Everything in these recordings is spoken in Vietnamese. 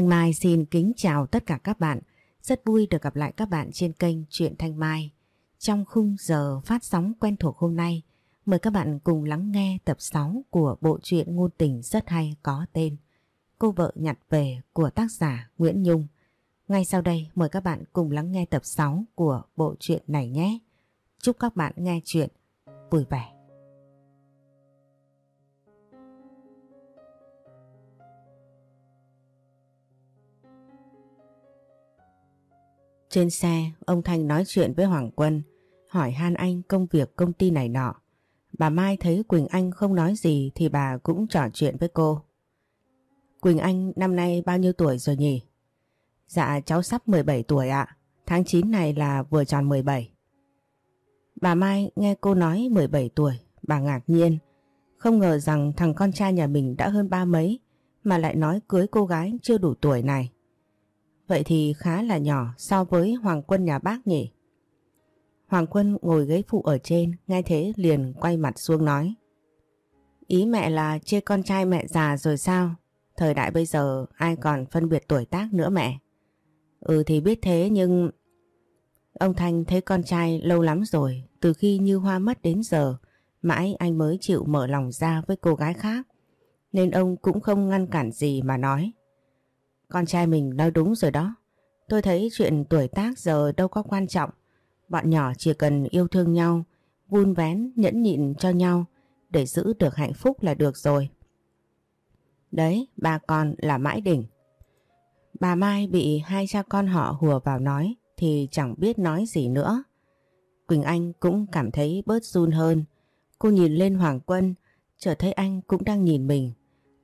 Thanh Mai xin kính chào tất cả các bạn. Rất vui được gặp lại các bạn trên kênh Truyện Thanh Mai. Trong khung giờ phát sóng quen thuộc hôm nay, mời các bạn cùng lắng nghe tập 6 của bộ truyện ngôn tình rất hay có tên Cô vợ nhặt về của tác giả Nguyễn Nhung. Ngay sau đây mời các bạn cùng lắng nghe tập 6 của bộ truyện này nhé. Chúc các bạn nghe chuyện vui vẻ. Trên xe, ông Thanh nói chuyện với Hoàng Quân, hỏi han anh công việc công ty này nọ. Bà Mai thấy Quỳnh Anh không nói gì thì bà cũng trò chuyện với cô. Quỳnh Anh năm nay bao nhiêu tuổi rồi nhỉ? Dạ cháu sắp 17 tuổi ạ. Tháng 9 này là vừa tròn 17. Bà Mai nghe cô nói 17 tuổi, bà ngạc nhiên. Không ngờ rằng thằng con trai nhà mình đã hơn ba mấy mà lại nói cưới cô gái chưa đủ tuổi này. Vậy thì khá là nhỏ so với Hoàng Quân nhà bác nhỉ? Hoàng Quân ngồi ghế phụ ở trên, nghe thế liền quay mặt xuống nói. Ý mẹ là chê con trai mẹ già rồi sao? Thời đại bây giờ ai còn phân biệt tuổi tác nữa mẹ. Ừ thì biết thế nhưng... Ông Thanh thấy con trai lâu lắm rồi, từ khi Như Hoa mất đến giờ, mãi anh mới chịu mở lòng ra với cô gái khác. Nên ông cũng không ngăn cản gì mà nói. Con trai mình nói đúng rồi đó. Tôi thấy chuyện tuổi tác giờ đâu có quan trọng. Bọn nhỏ chỉ cần yêu thương nhau, vun vén, nhẫn nhịn cho nhau để giữ được hạnh phúc là được rồi. Đấy, ba con là mãi đỉnh. Bà Mai bị hai cha con họ hùa vào nói thì chẳng biết nói gì nữa. Quỳnh Anh cũng cảm thấy bớt run hơn. Cô nhìn lên Hoàng Quân, chợt thấy anh cũng đang nhìn mình.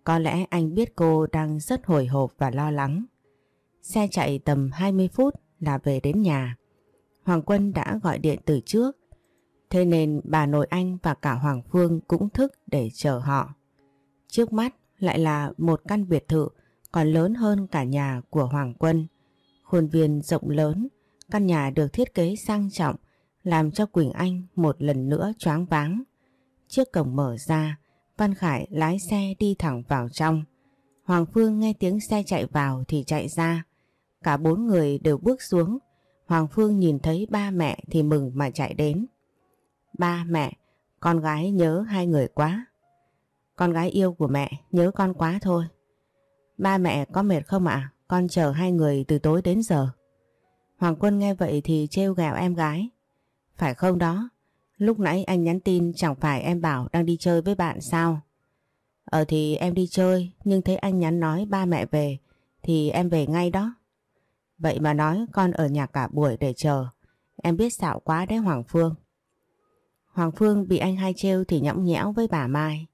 Có lẽ anh biết cô đang rất hồi hộp và lo lắng. Xe chạy tầm 20 phút là về đến nhà. Hoàng Quân đã gọi điện từ trước. Thế nên bà nội anh và cả Hoàng Phương cũng thức để chờ họ. Trước mắt lại là một căn biệt thự còn lớn hơn cả nhà của Hoàng Quân. Khuôn viên rộng lớn, căn nhà được thiết kế sang trọng làm cho Quỳnh Anh một lần nữa choáng váng. Chiếc cổng mở ra, Văn Khải lái xe đi thẳng vào trong. Hoàng Phương nghe tiếng xe chạy vào thì chạy ra. Cả bốn người đều bước xuống. Hoàng Phương nhìn thấy ba mẹ thì mừng mà chạy đến. Ba mẹ, con gái nhớ hai người quá. Con gái yêu của mẹ nhớ con quá thôi. Ba mẹ có mệt không ạ? Con chờ hai người từ tối đến giờ. Hoàng Quân nghe vậy thì trêu gào em gái. Phải không đó? Lúc nãy anh nhắn tin chẳng phải em bảo đang đi chơi với bạn sao? Ờ thì em đi chơi, nhưng thấy anh nhắn nói ba mẹ về, thì em về ngay đó. Vậy mà nói con ở nhà cả buổi để chờ. Em biết xạo quá đấy Hoàng Phương. Hoàng Phương bị anh hai trêu thì nhõng nhẽo với bà Mai.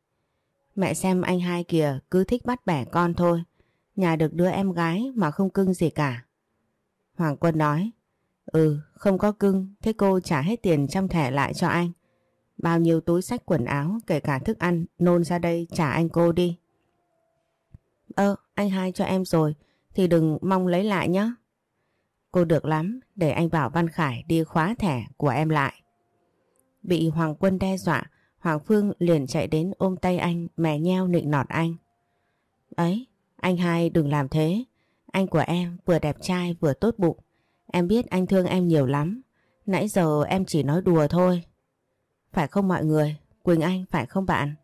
Mẹ xem anh hai kìa, cứ thích bắt bẻ con thôi. Nhà được đứa em gái mà không cưng gì cả. Hoàng Quân nói. Ừ, không có cưng, thế cô trả hết tiền trong thẻ lại cho anh. Bao nhiêu túi sách quần áo, kể cả thức ăn, nôn ra đây trả anh cô đi. Ơ, anh hai cho em rồi, thì đừng mong lấy lại nhé. Cô được lắm, để anh bảo Văn Khải đi khóa thẻ của em lại. Bị Hoàng Quân đe dọa, Hoàng Phương liền chạy đến ôm tay anh, mè nheo nịnh nọt anh. Ấy, anh hai đừng làm thế. Anh của em vừa đẹp trai vừa tốt bụng. Em biết anh thương em nhiều lắm. Nãy giờ em chỉ nói đùa thôi. Phải không mọi người? Quỳnh Anh phải không bạn?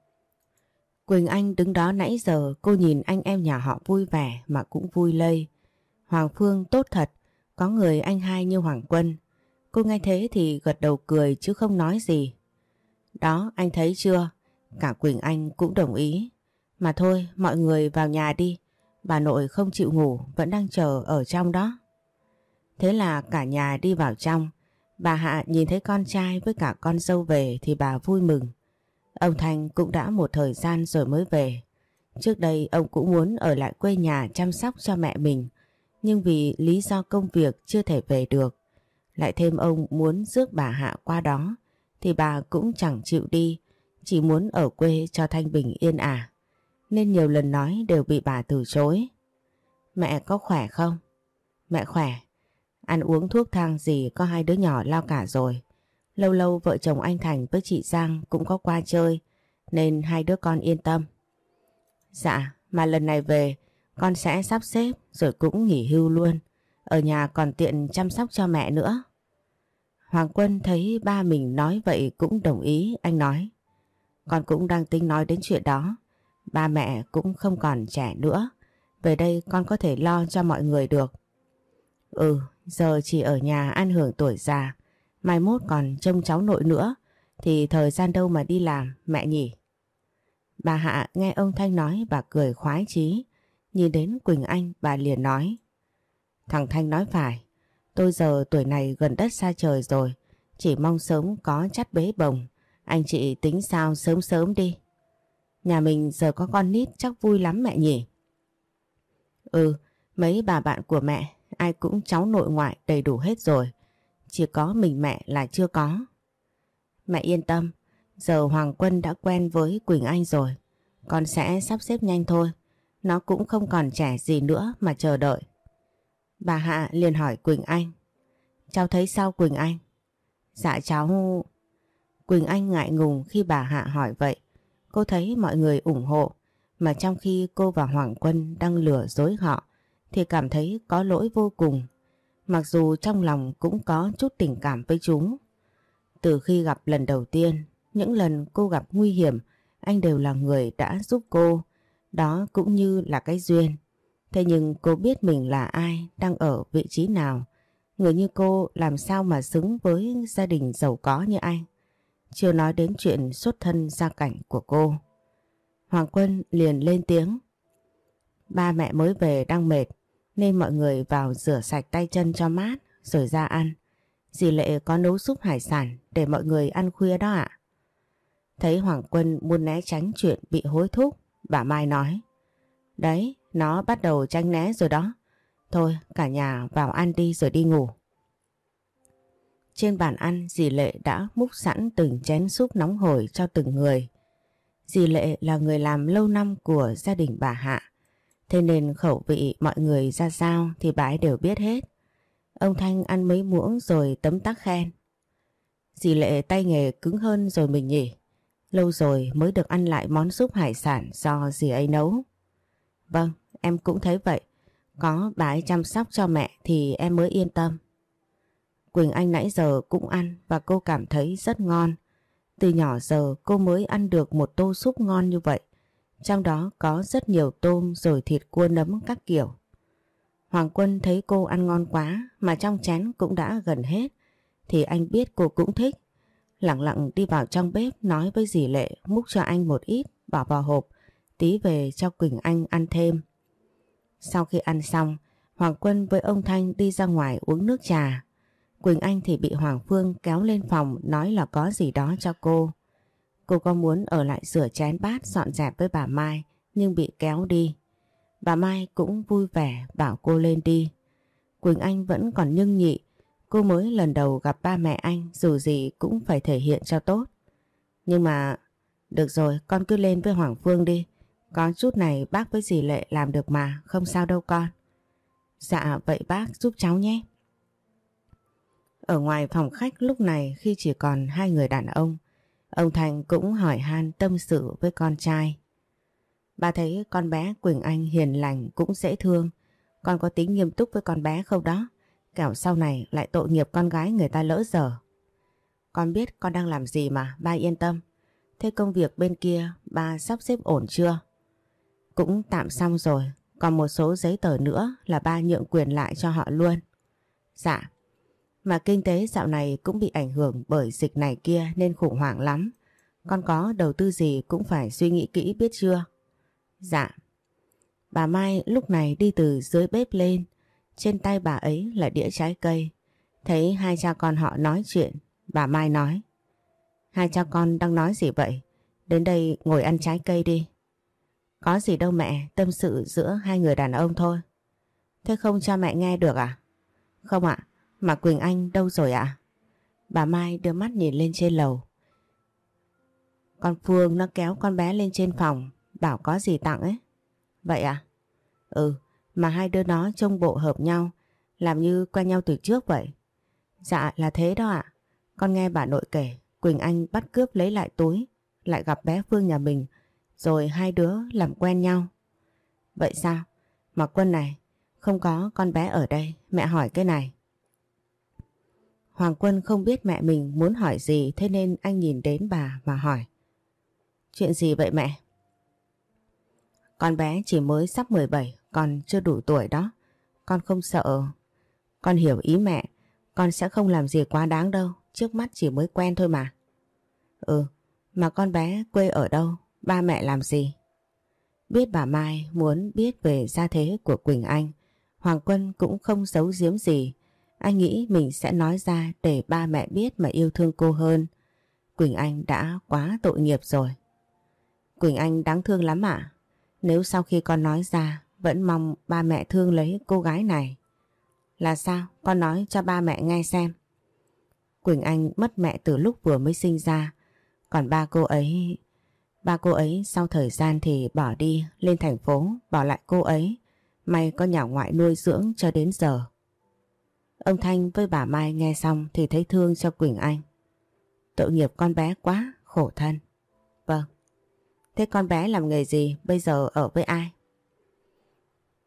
Quỳnh Anh đứng đó nãy giờ cô nhìn anh em nhà họ vui vẻ mà cũng vui lây. Hoàng Phương tốt thật, có người anh hai như Hoàng Quân. Cô nghe thế thì gật đầu cười chứ không nói gì. Đó anh thấy chưa? Cả Quỳnh Anh cũng đồng ý. Mà thôi mọi người vào nhà đi. Bà nội không chịu ngủ vẫn đang chờ ở trong đó. Thế là cả nhà đi vào trong. Bà Hạ nhìn thấy con trai với cả con dâu về thì bà vui mừng. Ông Thành cũng đã một thời gian rồi mới về. Trước đây ông cũng muốn ở lại quê nhà chăm sóc cho mẹ mình. Nhưng vì lý do công việc chưa thể về được. Lại thêm ông muốn rước bà Hạ qua đó. Thì bà cũng chẳng chịu đi. Chỉ muốn ở quê cho Thanh Bình yên ả. Nên nhiều lần nói đều bị bà từ chối. Mẹ có khỏe không? Mẹ khỏe. Ăn uống thuốc thang gì có hai đứa nhỏ lao cả rồi. Lâu lâu vợ chồng anh Thành với chị Giang cũng có qua chơi nên hai đứa con yên tâm. Dạ, mà lần này về Con sẽ sắp xếp rồi cũng nghỉ hưu luôn. Ở nhà còn tiện chăm sóc cho mẹ nữa. Hoàng Quân thấy ba mình nói vậy cũng đồng ý, anh nói. Con cũng đang tính nói đến chuyện đó. Ba mẹ cũng không còn trẻ nữa. Về đây con có thể lo cho mọi người được. Ừ, giờ chỉ ở nhà ăn hưởng tuổi già. Mai mốt còn trông cháu nội nữa. Thì thời gian đâu mà đi làm, mẹ nhỉ? Bà Hạ nghe ông Thanh nói và cười khoái chí. Nhìn đến Quỳnh Anh bà liền nói. Thằng Thanh nói phải. Tôi giờ tuổi này gần đất xa trời rồi. Chỉ mong sớm có chắt bế bồng. Anh chị tính sao sớm sớm đi. Nhà mình giờ có con nít chắc vui lắm mẹ nhỉ? Ừ, mấy bà bạn của mẹ ai cũng cháu nội ngoại đầy đủ hết rồi. Chỉ có mình mẹ là chưa có. Mẹ yên tâm, giờ Hoàng Quân đã quen với Quỳnh Anh rồi. Con sẽ sắp xếp nhanh thôi. Nó cũng không còn trẻ gì nữa mà chờ đợi. Bà Hạ liền hỏi Quỳnh Anh. Cháu thấy sao Quỳnh Anh? Dạ cháu... Quỳnh Anh ngại ngùng khi bà Hạ hỏi vậy. Cô thấy mọi người ủng hộ mà trong khi cô và Hoàng Quân đang lừa dối họ thì cảm thấy có lỗi vô cùng. Mặc dù trong lòng cũng có chút tình cảm với chúng. Từ khi gặp lần đầu tiên, những lần cô gặp nguy hiểm, anh đều là người đã giúp cô. Đó cũng như là cái duyên. Thế nhưng cô biết mình là ai, đang ở vị trí nào. Người như cô làm sao mà xứng với gia đình giàu có như anh. Chưa nói đến chuyện xuất thân gia cảnh của cô. Hoàng Quân liền lên tiếng. Ba mẹ mới về đang mệt nên mọi người vào rửa sạch tay chân cho mát rồi ra ăn. Dì Lệ có nấu súp hải sản để mọi người ăn khuya đó ạ. Thấy Hoàng Quân muốn né tránh chuyện bị hối thúc, bà Mai nói. Đấy, nó bắt đầu tranh né rồi đó. Thôi, cả nhà vào ăn đi rồi đi ngủ. Trên bàn ăn dì Lệ đã múc sẵn từng chén súp nóng hổi cho từng người. Dì Lệ là người làm lâu năm của gia đình bà Hạ. Thế nên khẩu vị mọi người ra sao thì bà ấy đều biết hết. Ông Thanh ăn mấy muỗng rồi tấm tắc khen. Dì Lệ tay nghề cứng hơn rồi mình nhỉ. Lâu rồi mới được ăn lại món súp hải sản do dì ấy nấu. Vâng, em cũng thấy vậy. Có bà ấy chăm sóc cho mẹ thì em mới yên tâm. Quỳnh Anh nãy giờ cũng ăn và cô cảm thấy rất ngon. Từ nhỏ giờ cô mới ăn được một tô súp ngon như vậy. Trong đó có rất nhiều tôm rồi thịt cua nấm các kiểu. Hoàng Quân thấy cô ăn ngon quá mà trong chén cũng đã gần hết. Thì anh biết cô cũng thích. Lặng lặng đi vào trong bếp nói với dì Lệ múc cho anh một ít bỏ vào hộp tí về cho Quỳnh Anh ăn thêm. Sau khi ăn xong, Hoàng Quân với ông Thanh đi ra ngoài uống nước trà. Quỳnh Anh thì bị Hoàng Phương kéo lên phòng nói là có gì đó cho cô. Cô có muốn ở lại rửa chén bát dọn dẹp với bà Mai nhưng bị kéo đi. Bà Mai cũng vui vẻ bảo cô lên đi. Quỳnh Anh vẫn còn nhưng nhị. Cô mới lần đầu gặp ba mẹ anh dù gì cũng phải thể hiện cho tốt. Nhưng mà... Được rồi con cứ lên với Hoàng Phương đi. Có chút này bác với dì Lệ làm được mà, không sao đâu con. Dạ vậy bác giúp cháu nhé. Ở ngoài phòng khách lúc này khi chỉ còn hai người đàn ông, ông Thành cũng hỏi han tâm sự với con trai. Bà thấy con bé Quỳnh Anh hiền lành cũng dễ thương, con có tính nghiêm túc với con bé không đó? Kẻo sau này lại tội nghiệp con gái người ta lỡ dở. Con biết con đang làm gì mà, ba yên tâm. Thế công việc bên kia ba sắp xếp ổn chưa? Cũng tạm xong rồi, còn một số giấy tờ nữa là ba nhượng quyền lại cho họ luôn. Dạ, mà kinh tế dạo này cũng bị ảnh hưởng bởi dịch này kia nên khủng hoảng lắm. Con có đầu tư gì cũng phải suy nghĩ kỹ biết chưa? Dạ. Bà Mai lúc này đi từ dưới bếp lên. Trên tay bà ấy là đĩa trái cây. Thấy hai cha con họ nói chuyện, bà Mai nói. Hai cha con đang nói gì vậy? Đến đây ngồi ăn trái cây đi. Có gì đâu mẹ, tâm sự giữa hai người đàn ông thôi. Thế không cho mẹ nghe được à? Không ạ, mà Quỳnh Anh đâu rồi ạ? Bà Mai đưa mắt nhìn lên trên lầu. Con Phương nó kéo con bé lên trên phòng, bảo có gì tặng ấy. Vậy à? Ừ, mà hai đứa nó trông bộ hợp nhau, làm như quen nhau từ trước vậy. Dạ là thế đó ạ. Con nghe bà nội kể, Quỳnh Anh bắt cướp lấy lại túi, lại gặp bé Phương nhà mình, rồi hai đứa làm quen nhau. Vậy sao? Mà quân này, không có con bé ở đây, mẹ hỏi cái này. Hoàng Quân không biết mẹ mình muốn hỏi gì thế nên anh nhìn đến bà và hỏi. Chuyện gì vậy mẹ? Con bé chỉ mới sắp 17, còn chưa đủ tuổi đó. Con không sợ. Con hiểu ý mẹ, con sẽ không làm gì quá đáng đâu, trước mắt chỉ mới quen thôi mà. Ừ, mà con bé quê ở đâu, ba mẹ làm gì? Biết bà Mai muốn biết về gia thế của Quỳnh Anh, Hoàng Quân cũng không giấu giếm gì. Anh nghĩ mình sẽ nói ra để ba mẹ biết mà yêu thương cô hơn. Quỳnh Anh đã quá tội nghiệp rồi. Quỳnh Anh đáng thương lắm ạ. Nếu sau khi con nói ra, vẫn mong ba mẹ thương lấy cô gái này. Là sao? Con nói cho ba mẹ nghe xem. Quỳnh Anh mất mẹ từ lúc vừa mới sinh ra. Còn ba cô ấy... Ba cô ấy sau thời gian thì bỏ đi lên thành phố, bỏ lại cô ấy. May có nhà ngoại nuôi dưỡng cho đến giờ. Ông Thanh với bà Mai nghe xong thì thấy thương cho Quỳnh Anh. Tội nghiệp con bé quá, khổ thân. Vâng. Thế con bé làm nghề gì, bây giờ ở với ai?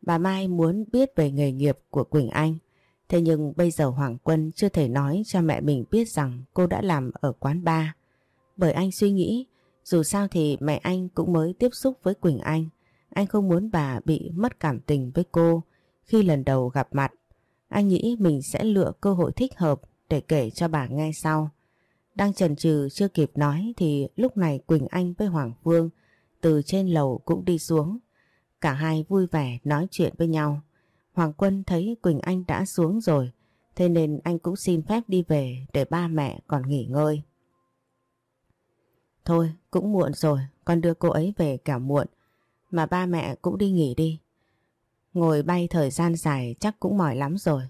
Bà Mai muốn biết về nghề nghiệp của Quỳnh Anh. Thế nhưng bây giờ Hoàng Quân chưa thể nói cho mẹ mình biết rằng cô đã làm ở quán bar. Bởi anh suy nghĩ dù sao thì mẹ anh cũng mới tiếp xúc với Quỳnh Anh. Anh không muốn bà bị mất cảm tình với cô khi lần đầu gặp mặt. Anh nghĩ mình sẽ lựa cơ hội thích hợp để kể cho bà nghe sau. Đang chần chừ chưa kịp nói thì lúc này Quỳnh Anh với Hoàng Phương từ trên lầu cũng đi xuống. Cả hai vui vẻ nói chuyện với nhau. Hoàng Quân thấy Quỳnh Anh đã xuống rồi, thế nên anh cũng xin phép đi về để ba mẹ còn nghỉ ngơi. Thôi, cũng muộn rồi, con đưa cô ấy về cả muộn, mà ba mẹ cũng đi nghỉ đi. Ngồi bay thời gian dài chắc cũng mỏi lắm rồi.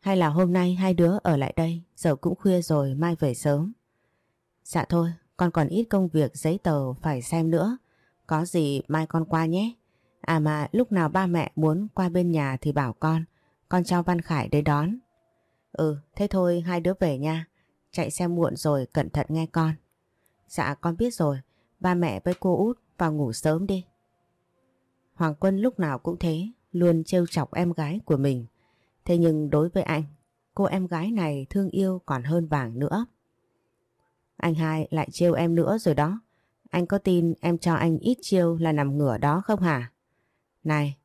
Hay là hôm nay hai đứa ở lại đây, giờ cũng khuya rồi, mai về sớm. Dạ thôi, con còn ít công việc giấy tờ phải xem nữa. Có gì mai con qua nhé. À mà lúc nào ba mẹ muốn qua bên nhà thì bảo con, con cho Văn Khải đến đón. Ừ, thế thôi hai đứa về nha. Chạy xe muộn rồi cẩn thận nghe con. Dạ con biết rồi, ba mẹ với cô út vào ngủ sớm đi. Hoàng Quân lúc nào cũng thế, luôn trêu chọc em gái của mình. Thế nhưng đối với anh, cô em gái này thương yêu còn hơn vàng nữa. Anh hai lại trêu em nữa rồi đó. Anh có tin em cho anh ít chiêu là nằm ngửa đó không hả? Này,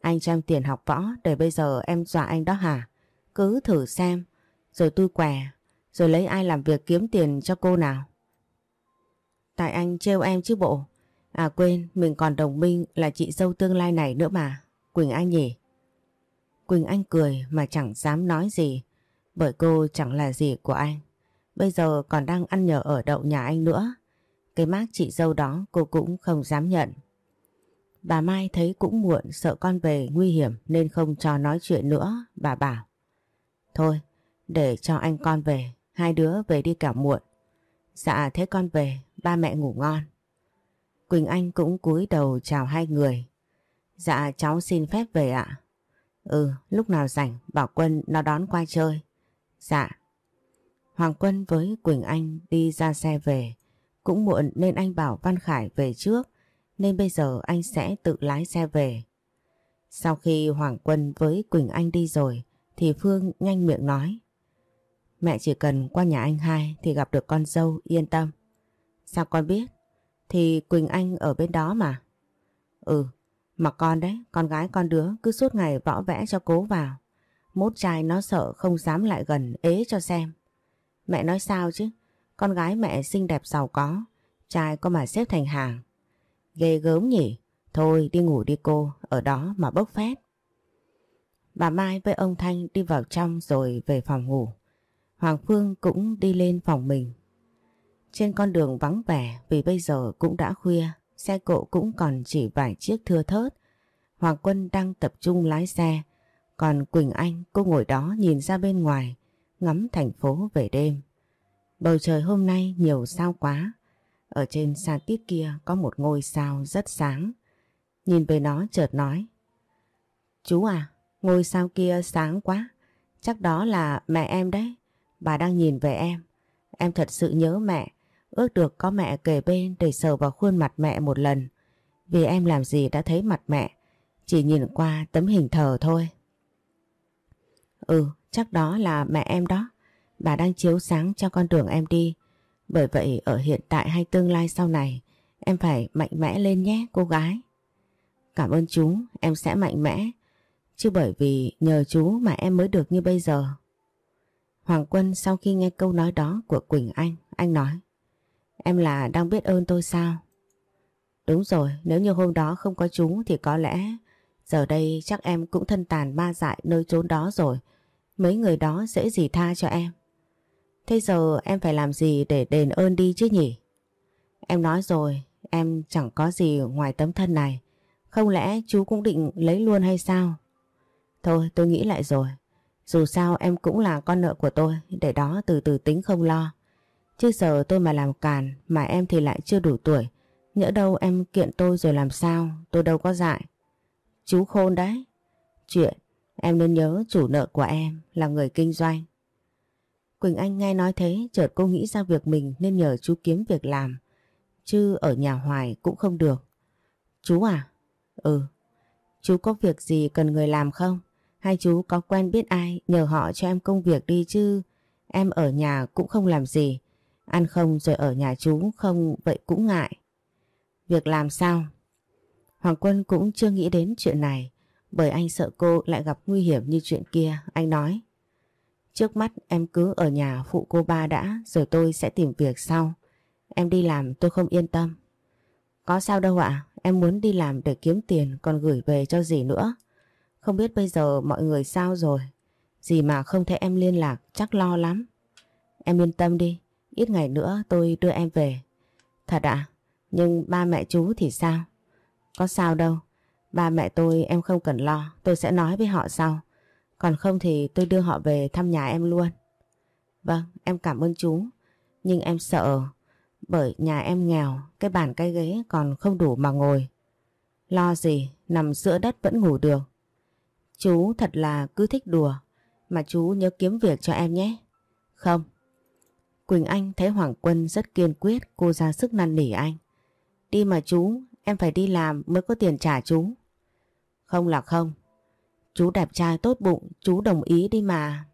anh cho em tiền học võ để bây giờ em dọa anh đó hả? Cứ thử xem, rồi tôi què, rồi lấy ai làm việc kiếm tiền cho cô nào? Tại anh trêu em chứ bộ. À quên, mình còn đồng minh là chị dâu tương lai này nữa mà. Quỳnh Anh nhỉ? Quỳnh Anh cười mà chẳng dám nói gì. Bởi cô chẳng là gì của anh. Bây giờ còn đang ăn nhờ ở đậu nhà anh nữa. Cái mác chị dâu đó cô cũng không dám nhận. Bà Mai thấy cũng muộn sợ con về nguy hiểm nên không cho nói chuyện nữa. Bà bảo. Thôi, để cho anh con về. Hai đứa về đi cả muộn. Dạ thế con về, ba mẹ ngủ ngon. Quỳnh Anh cũng cúi đầu chào hai người. Dạ cháu xin phép về ạ. Ừ, lúc nào rảnh bảo Quân nó đón qua chơi. Dạ. Hoàng Quân với Quỳnh Anh đi ra xe về. Cũng muộn nên anh bảo Văn Khải về trước nên bây giờ anh sẽ tự lái xe về. Sau khi Hoàng Quân với Quỳnh Anh đi rồi thì Phương nhanh miệng nói Mẹ chỉ cần qua nhà anh hai thì gặp được con dâu yên tâm. Sao con biết? Thì Quỳnh Anh ở bên đó mà. Ừ, mà con đấy, con gái con đứa cứ suốt ngày võ vẽ cho cố vào. Mốt trai nó sợ không dám lại gần ế cho xem. Mẹ nói sao chứ? Con gái mẹ xinh đẹp giàu có, trai có mà xếp thành hàng. Ghê gớm nhỉ? Thôi đi ngủ đi cô, ở đó mà bốc phét. Bà Mai với ông Thanh đi vào trong rồi về phòng ngủ. Hoàng Phương cũng đi lên phòng mình. Trên con đường vắng vẻ vì bây giờ cũng đã khuya, xe cộ cũng còn chỉ vài chiếc thưa thớt. Hoàng Quân đang tập trung lái xe, còn Quỳnh Anh cô ngồi đó nhìn ra bên ngoài, ngắm thành phố về đêm. Bầu trời hôm nay nhiều sao quá, ở trên xa tít kia có một ngôi sao rất sáng. Nhìn về nó chợt nói. Chú à, ngôi sao kia sáng quá, chắc đó là mẹ em đấy. Bà đang nhìn về em. Em thật sự nhớ mẹ. Ước được có mẹ kề bên để sờ vào khuôn mặt mẹ một lần. Vì em làm gì đã thấy mặt mẹ. Chỉ nhìn qua tấm hình thờ thôi. Ừ, chắc đó là mẹ em đó. Bà đang chiếu sáng cho con đường em đi. Bởi vậy ở hiện tại hay tương lai sau này, em phải mạnh mẽ lên nhé cô gái. Cảm ơn chú, em sẽ mạnh mẽ. Chứ bởi vì nhờ chú mà em mới được như bây giờ. Hoàng Quân sau khi nghe câu nói đó của Quỳnh Anh, anh nói Em là đang biết ơn tôi sao? Đúng rồi, nếu như hôm đó không có chú thì có lẽ giờ đây chắc em cũng thân tàn ma dại nơi trốn đó rồi. Mấy người đó dễ gì tha cho em. Thế giờ em phải làm gì để đền ơn đi chứ nhỉ? Em nói rồi, em chẳng có gì ngoài tấm thân này. Không lẽ chú cũng định lấy luôn hay sao? Thôi tôi nghĩ lại rồi. Dù sao em cũng là con nợ của tôi, để đó từ từ tính không lo. Chứ giờ tôi mà làm càn, mà em thì lại chưa đủ tuổi. Nhỡ đâu em kiện tôi rồi làm sao, tôi đâu có dại. Chú khôn đấy. Chuyện, em nên nhớ chủ nợ của em là người kinh doanh. Quỳnh Anh nghe nói thế, chợt cô nghĩ ra việc mình nên nhờ chú kiếm việc làm. Chứ ở nhà hoài cũng không được. Chú à? Ừ. Chú có việc gì cần người làm không? hay chú có quen biết ai nhờ họ cho em công việc đi chứ em ở nhà cũng không làm gì. Ăn không rồi ở nhà chú không vậy cũng ngại. Việc làm sao? Hoàng Quân cũng chưa nghĩ đến chuyện này bởi anh sợ cô lại gặp nguy hiểm như chuyện kia. Anh nói Trước mắt em cứ ở nhà phụ cô ba đã rồi tôi sẽ tìm việc sau. Em đi làm tôi không yên tâm. Có sao đâu ạ, em muốn đi làm để kiếm tiền còn gửi về cho gì nữa. Không biết bây giờ mọi người sao rồi. Gì mà không thấy em liên lạc chắc lo lắm. Em yên tâm đi, ít ngày nữa tôi đưa em về. Thật ạ, nhưng ba mẹ chú thì sao? Có sao đâu, ba mẹ tôi em không cần lo, tôi sẽ nói với họ sau. Còn không thì tôi đưa họ về thăm nhà em luôn. Vâng, em cảm ơn chú. Nhưng em sợ bởi nhà em nghèo, cái bàn cái ghế còn không đủ mà ngồi. Lo gì, nằm giữa đất vẫn ngủ được. Chú thật là cứ thích đùa, mà chú nhớ kiếm việc cho em nhé. Không. Quỳnh Anh thấy Hoàng Quân rất kiên quyết, cô ra sức năn nỉ anh. Đi mà chú, em phải đi làm mới có tiền trả chú. Không là không. Chú đẹp trai tốt bụng, chú đồng ý đi mà.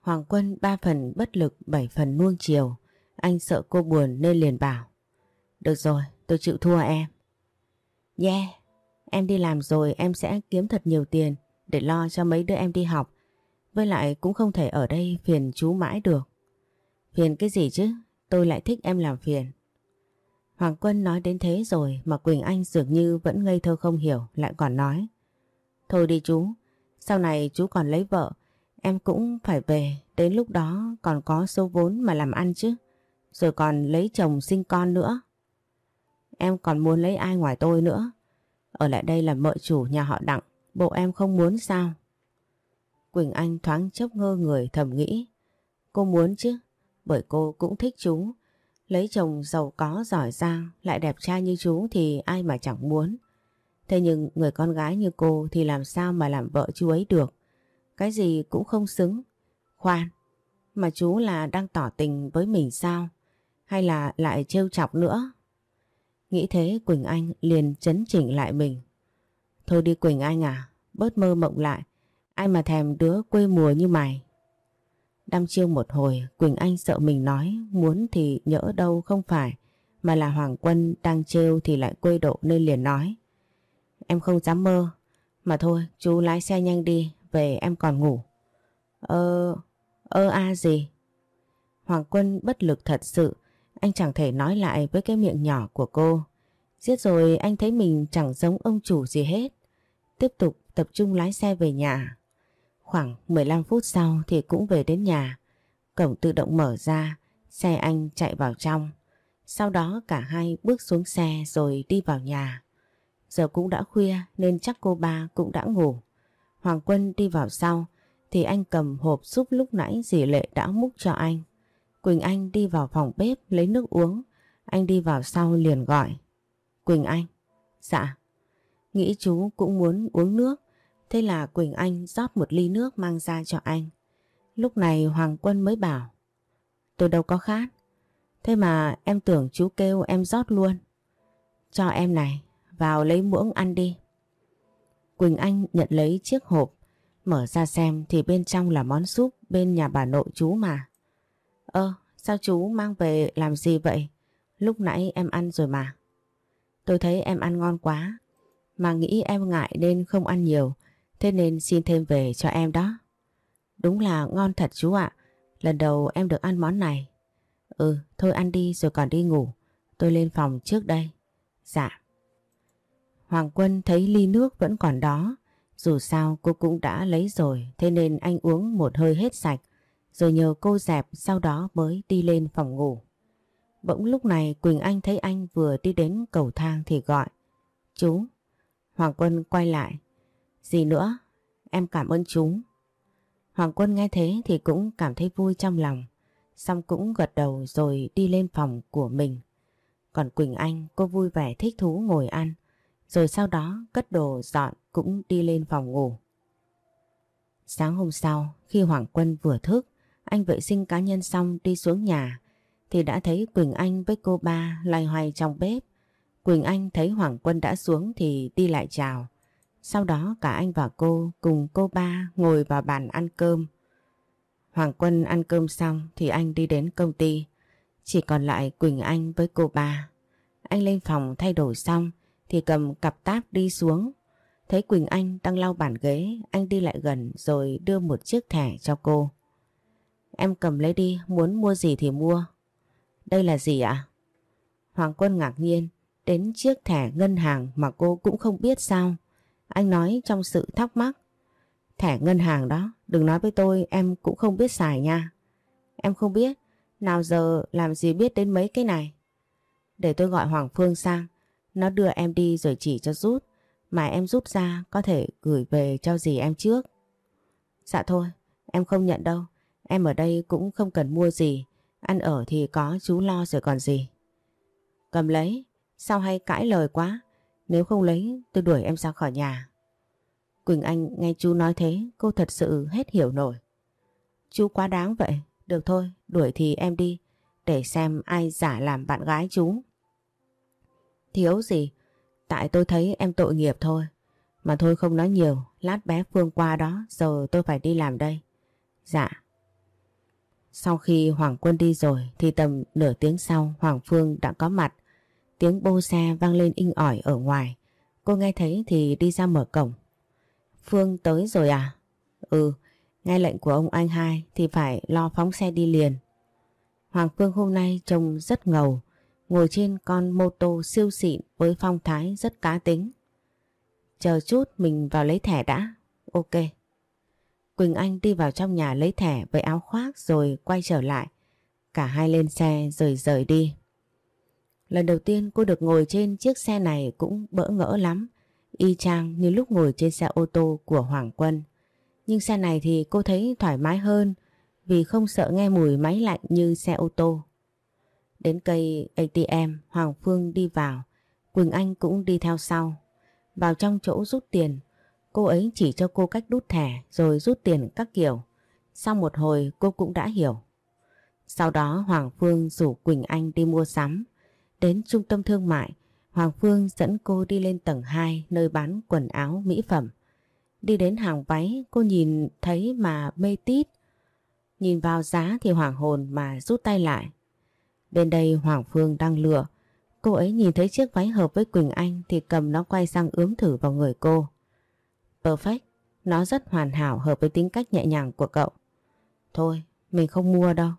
Hoàng Quân ba phần bất lực, bảy phần nuông chiều. Anh sợ cô buồn nên liền bảo. Được rồi, tôi chịu thua em. Yeah, em đi làm rồi em sẽ kiếm thật nhiều tiền để lo cho mấy đứa em đi học. Với lại cũng không thể ở đây phiền chú mãi được. Phiền cái gì chứ? Tôi lại thích em làm phiền. Hoàng Quân nói đến thế rồi mà Quỳnh Anh dường như vẫn ngây thơ không hiểu lại còn nói. Thôi đi chú, sau này chú còn lấy vợ, em cũng phải về, đến lúc đó còn có số vốn mà làm ăn chứ rồi còn lấy chồng sinh con nữa. Em còn muốn lấy ai ngoài tôi nữa? Ở lại đây là mợ chủ nhà họ đặng, bộ em không muốn sao? Quỳnh Anh thoáng chốc ngơ người thầm nghĩ. Cô muốn chứ, bởi cô cũng thích chú. Lấy chồng giàu có giỏi giang, lại đẹp trai như chú thì ai mà chẳng muốn. Thế nhưng người con gái như cô thì làm sao mà làm vợ chú ấy được? Cái gì cũng không xứng. Khoan, mà chú là đang tỏ tình với mình sao? hay là lại trêu chọc nữa. Nghĩ thế Quỳnh Anh liền chấn chỉnh lại mình. Thôi đi Quỳnh Anh à, bớt mơ mộng lại, ai mà thèm đứa quê mùa như mày. Đăm chiêu một hồi, Quỳnh Anh sợ mình nói, muốn thì nhỡ đâu không phải, mà là Hoàng Quân đang trêu thì lại quê độ nên liền nói. Em không dám mơ, mà thôi chú lái xe nhanh đi, về em còn ngủ. Ơ, ơ a gì? Hoàng Quân bất lực thật sự, anh chẳng thể nói lại với cái miệng nhỏ của cô. Giết rồi anh thấy mình chẳng giống ông chủ gì hết. Tiếp tục tập trung lái xe về nhà. Khoảng 15 phút sau thì cũng về đến nhà. Cổng tự động mở ra, xe anh chạy vào trong. Sau đó cả hai bước xuống xe rồi đi vào nhà. Giờ cũng đã khuya nên chắc cô ba cũng đã ngủ. Hoàng Quân đi vào sau thì anh cầm hộp súp lúc nãy dì Lệ đã múc cho anh. Quỳnh Anh đi vào phòng bếp lấy nước uống. Anh đi vào sau liền gọi. Quỳnh Anh. Dạ. Nghĩ chú cũng muốn uống nước. Thế là Quỳnh Anh rót một ly nước mang ra cho anh. Lúc này Hoàng Quân mới bảo. Tôi đâu có khát. Thế mà em tưởng chú kêu em rót luôn. Cho em này, vào lấy muỗng ăn đi. Quỳnh Anh nhận lấy chiếc hộp, mở ra xem thì bên trong là món súp bên nhà bà nội chú mà. Ơ, sao chú mang về làm gì vậy? Lúc nãy em ăn rồi mà. Tôi thấy em ăn ngon quá, mà nghĩ em ngại nên không ăn nhiều, thế nên xin thêm về cho em đó. Đúng là ngon thật chú ạ, lần đầu em được ăn món này. Ừ, thôi ăn đi rồi còn đi ngủ, tôi lên phòng trước đây. Dạ. Hoàng Quân thấy ly nước vẫn còn đó, dù sao cô cũng đã lấy rồi thế nên anh uống một hơi hết sạch rồi nhờ cô dẹp sau đó mới đi lên phòng ngủ. Bỗng lúc này Quỳnh Anh thấy anh vừa đi đến cầu thang thì gọi. Chú. Hoàng Quân quay lại. Gì nữa? Em cảm ơn chúng Hoàng Quân nghe thế thì cũng cảm thấy vui trong lòng. Xong cũng gật đầu rồi đi lên phòng của mình. Còn Quỳnh Anh, cô vui vẻ thích thú ngồi ăn. Rồi sau đó cất đồ dọn cũng đi lên phòng ngủ. Sáng hôm sau, khi Hoàng Quân vừa thức, anh vệ sinh cá nhân xong đi xuống nhà, thì đã thấy Quỳnh Anh với cô ba loay hoay trong bếp. Quỳnh Anh thấy Hoàng Quân đã xuống thì đi lại chào. Sau đó cả anh và cô cùng cô ba ngồi vào bàn ăn cơm. Hoàng Quân ăn cơm xong thì anh đi đến công ty. Chỉ còn lại Quỳnh Anh với cô ba. Anh lên phòng thay đổi xong thì cầm cặp táp đi xuống. Thấy Quỳnh Anh đang lau bàn ghế, anh đi lại gần rồi đưa một chiếc thẻ cho cô. Em cầm lấy đi, muốn mua gì thì mua. Đây là gì ạ? Hoàng Quân ngạc nhiên, đến chiếc thẻ ngân hàng mà cô cũng không biết sao. Anh nói trong sự thắc mắc. Thẻ ngân hàng đó, đừng nói với tôi em cũng không biết xài nha. Em không biết, nào giờ làm gì biết đến mấy cái này. Để tôi gọi Hoàng Phương sang, nó đưa em đi rồi chỉ cho rút. Mà em rút ra có thể gửi về cho gì em trước. Dạ thôi, em không nhận đâu. Em ở đây cũng không cần mua gì. Ăn ở thì có chú lo rồi còn gì. Cầm lấy, sao hay cãi lời quá. Nếu không lấy tôi đuổi em ra khỏi nhà. Quỳnh Anh nghe chú nói thế cô thật sự hết hiểu nổi. Chú quá đáng vậy. Được thôi, đuổi thì em đi. Để xem ai giả làm bạn gái chú. Thiếu gì? Tại tôi thấy em tội nghiệp thôi. Mà thôi không nói nhiều, lát bé Phương qua đó, giờ tôi phải đi làm đây. Dạ. Sau khi Hoàng Quân đi rồi thì tầm nửa tiếng sau Hoàng Phương đã có mặt. Tiếng bô xe vang lên inh ỏi ở ngoài. Cô nghe thấy thì đi ra mở cổng. Phương tới rồi à? Ừ, nghe lệnh của ông anh hai thì phải lo phóng xe đi liền. Hoàng Phương hôm nay trông rất ngầu, ngồi trên con mô tô siêu xịn với phong thái rất cá tính. Chờ chút mình vào lấy thẻ đã. Ok. Quỳnh Anh đi vào trong nhà lấy thẻ với áo khoác rồi quay trở lại. Cả hai lên xe rồi rời đi. Lần đầu tiên cô được ngồi trên chiếc xe này cũng bỡ ngỡ lắm. Y chang như lúc ngồi trên xe ô tô của Hoàng Quân. Nhưng xe này thì cô thấy thoải mái hơn vì không sợ nghe mùi máy lạnh như xe ô tô. Đến cây ATM, Hoàng Phương đi vào, Quỳnh Anh cũng đi theo sau. Vào trong chỗ rút tiền, cô ấy chỉ cho cô cách đút thẻ rồi rút tiền các kiểu. Sau một hồi cô cũng đã hiểu. Sau đó Hoàng Phương rủ Quỳnh Anh đi mua sắm. Đến trung tâm thương mại, Hoàng Phương dẫn cô đi lên tầng 2 nơi bán quần áo mỹ phẩm. Đi đến hàng váy cô nhìn thấy mà mê tít. Nhìn vào giá thì hoàng hồn mà rút tay lại. Bên đây Hoàng Phương đang lựa. Cô ấy nhìn thấy chiếc váy hợp với Quỳnh Anh thì cầm nó quay sang ướm thử vào người cô. Perfect, nó rất hoàn hảo hợp với tính cách nhẹ nhàng của cậu. Thôi, mình không mua đâu.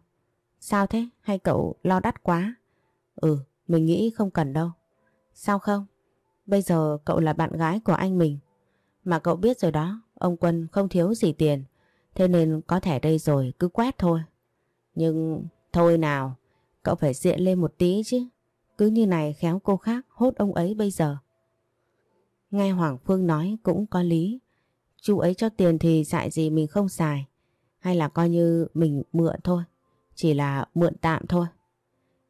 Sao thế? Hay cậu lo đắt quá? Ừ, mình nghĩ không cần đâu. Sao không? Bây giờ cậu là bạn gái của anh mình. Mà cậu biết rồi đó, ông Quân không thiếu gì tiền. Thế nên có thẻ đây rồi cứ quét thôi. Nhưng thôi nào, Cậu phải diện lên một tí chứ. Cứ như này khéo cô khác hốt ông ấy bây giờ. Nghe Hoàng Phương nói cũng có lý. Chú ấy cho tiền thì dại gì mình không xài. Hay là coi như mình mượn thôi. Chỉ là mượn tạm thôi.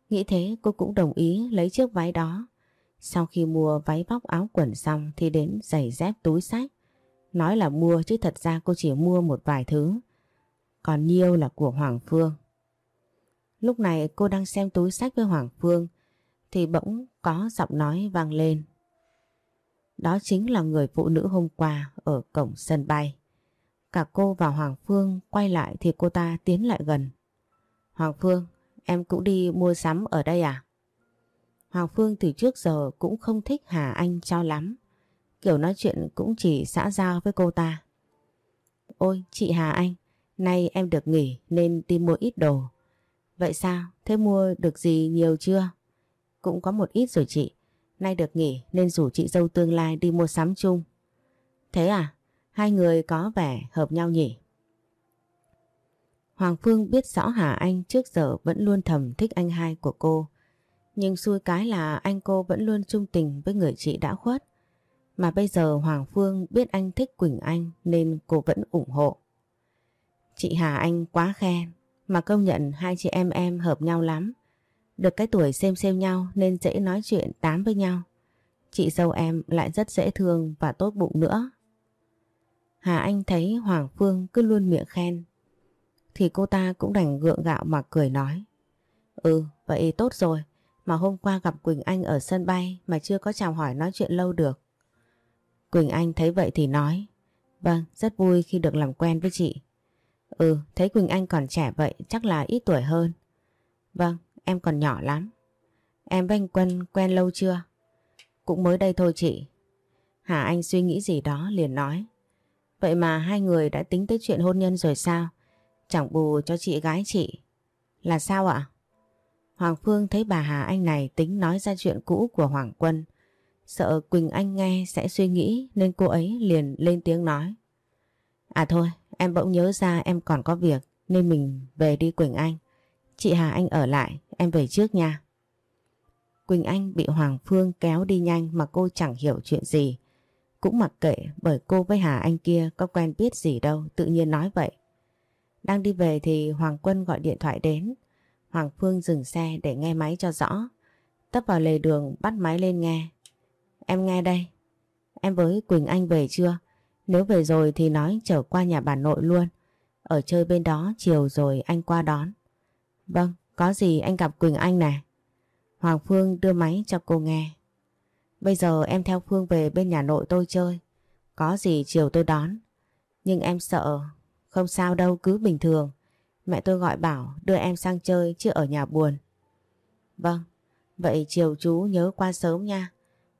Nghĩ thế cô cũng đồng ý lấy chiếc váy đó. Sau khi mua váy vóc áo quần xong thì đến giày dép túi sách. Nói là mua chứ thật ra cô chỉ mua một vài thứ. Còn nhiều là của Hoàng Phương. Lúc này cô đang xem túi sách với Hoàng Phương thì bỗng có giọng nói vang lên. Đó chính là người phụ nữ hôm qua ở cổng sân bay. Cả cô và Hoàng Phương quay lại thì cô ta tiến lại gần. Hoàng Phương, em cũng đi mua sắm ở đây à? Hoàng Phương từ trước giờ cũng không thích Hà Anh cho lắm. Kiểu nói chuyện cũng chỉ xã giao với cô ta. Ôi chị Hà Anh, nay em được nghỉ nên đi mua ít đồ. Vậy sao? Thế mua được gì nhiều chưa? Cũng có một ít rồi chị. Nay được nghỉ nên rủ chị dâu tương lai đi mua sắm chung. Thế à? Hai người có vẻ hợp nhau nhỉ? Hoàng Phương biết rõ Hà Anh trước giờ vẫn luôn thầm thích anh hai của cô. Nhưng xui cái là anh cô vẫn luôn trung tình với người chị đã khuất. Mà bây giờ Hoàng Phương biết anh thích Quỳnh Anh nên cô vẫn ủng hộ. Chị Hà Anh quá khen, mà công nhận hai chị em em hợp nhau lắm. Được cái tuổi xem xem nhau nên dễ nói chuyện tám với nhau. Chị dâu em lại rất dễ thương và tốt bụng nữa. Hà Anh thấy Hoàng Phương cứ luôn miệng khen. Thì cô ta cũng đành gượng gạo mà cười nói. Ừ, vậy tốt rồi. Mà hôm qua gặp Quỳnh Anh ở sân bay mà chưa có chào hỏi nói chuyện lâu được. Quỳnh Anh thấy vậy thì nói. Vâng, rất vui khi được làm quen với chị. Ừ, thấy Quỳnh Anh còn trẻ vậy chắc là ít tuổi hơn. Vâng, em còn nhỏ lắm. Em với anh Quân quen lâu chưa? Cũng mới đây thôi chị. Hà Anh suy nghĩ gì đó liền nói. Vậy mà hai người đã tính tới chuyện hôn nhân rồi sao? Chẳng bù cho chị gái chị. Là sao ạ? Hoàng Phương thấy bà Hà Anh này tính nói ra chuyện cũ của Hoàng Quân. Sợ Quỳnh Anh nghe sẽ suy nghĩ nên cô ấy liền lên tiếng nói. À thôi, em bỗng nhớ ra em còn có việc nên mình về đi Quỳnh Anh. Chị Hà Anh ở lại, em về trước nha. Quỳnh Anh bị Hoàng Phương kéo đi nhanh mà cô chẳng hiểu chuyện gì. Cũng mặc kệ bởi cô với Hà Anh kia có quen biết gì đâu, tự nhiên nói vậy. Đang đi về thì Hoàng Quân gọi điện thoại đến. Hoàng Phương dừng xe để nghe máy cho rõ. Tấp vào lề đường bắt máy lên nghe. Em nghe đây. Em với Quỳnh Anh về chưa? Nếu về rồi thì nói trở qua nhà bà nội luôn. Ở chơi bên đó chiều rồi anh qua đón. Vâng, có gì anh gặp Quỳnh Anh nè Hoàng Phương đưa máy cho cô nghe. Bây giờ em theo Phương về bên nhà nội tôi chơi. Có gì chiều tôi đón. Nhưng em sợ. Không sao đâu cứ bình thường. Mẹ tôi gọi bảo đưa em sang chơi chứ ở nhà buồn. Vâng, vậy chiều chú nhớ qua sớm nha.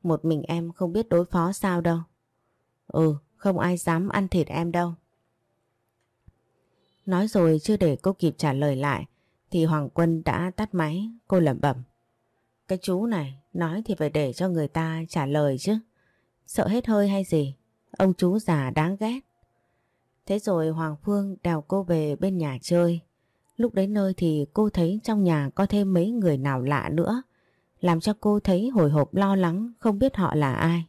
Một mình em không biết đối phó sao đâu. Ừ, không ai dám ăn thịt em đâu. Nói rồi chưa để cô kịp trả lời lại thì Hoàng Quân đã tắt máy, cô lẩm bẩm. Cái chú này nói thì phải để cho người ta trả lời chứ. Sợ hết hơi hay gì? Ông chú già đáng ghét. Thế rồi Hoàng Phương đèo cô về bên nhà chơi. Lúc đến nơi thì cô thấy trong nhà có thêm mấy người nào lạ nữa. Làm cho cô thấy hồi hộp lo lắng không biết họ là ai.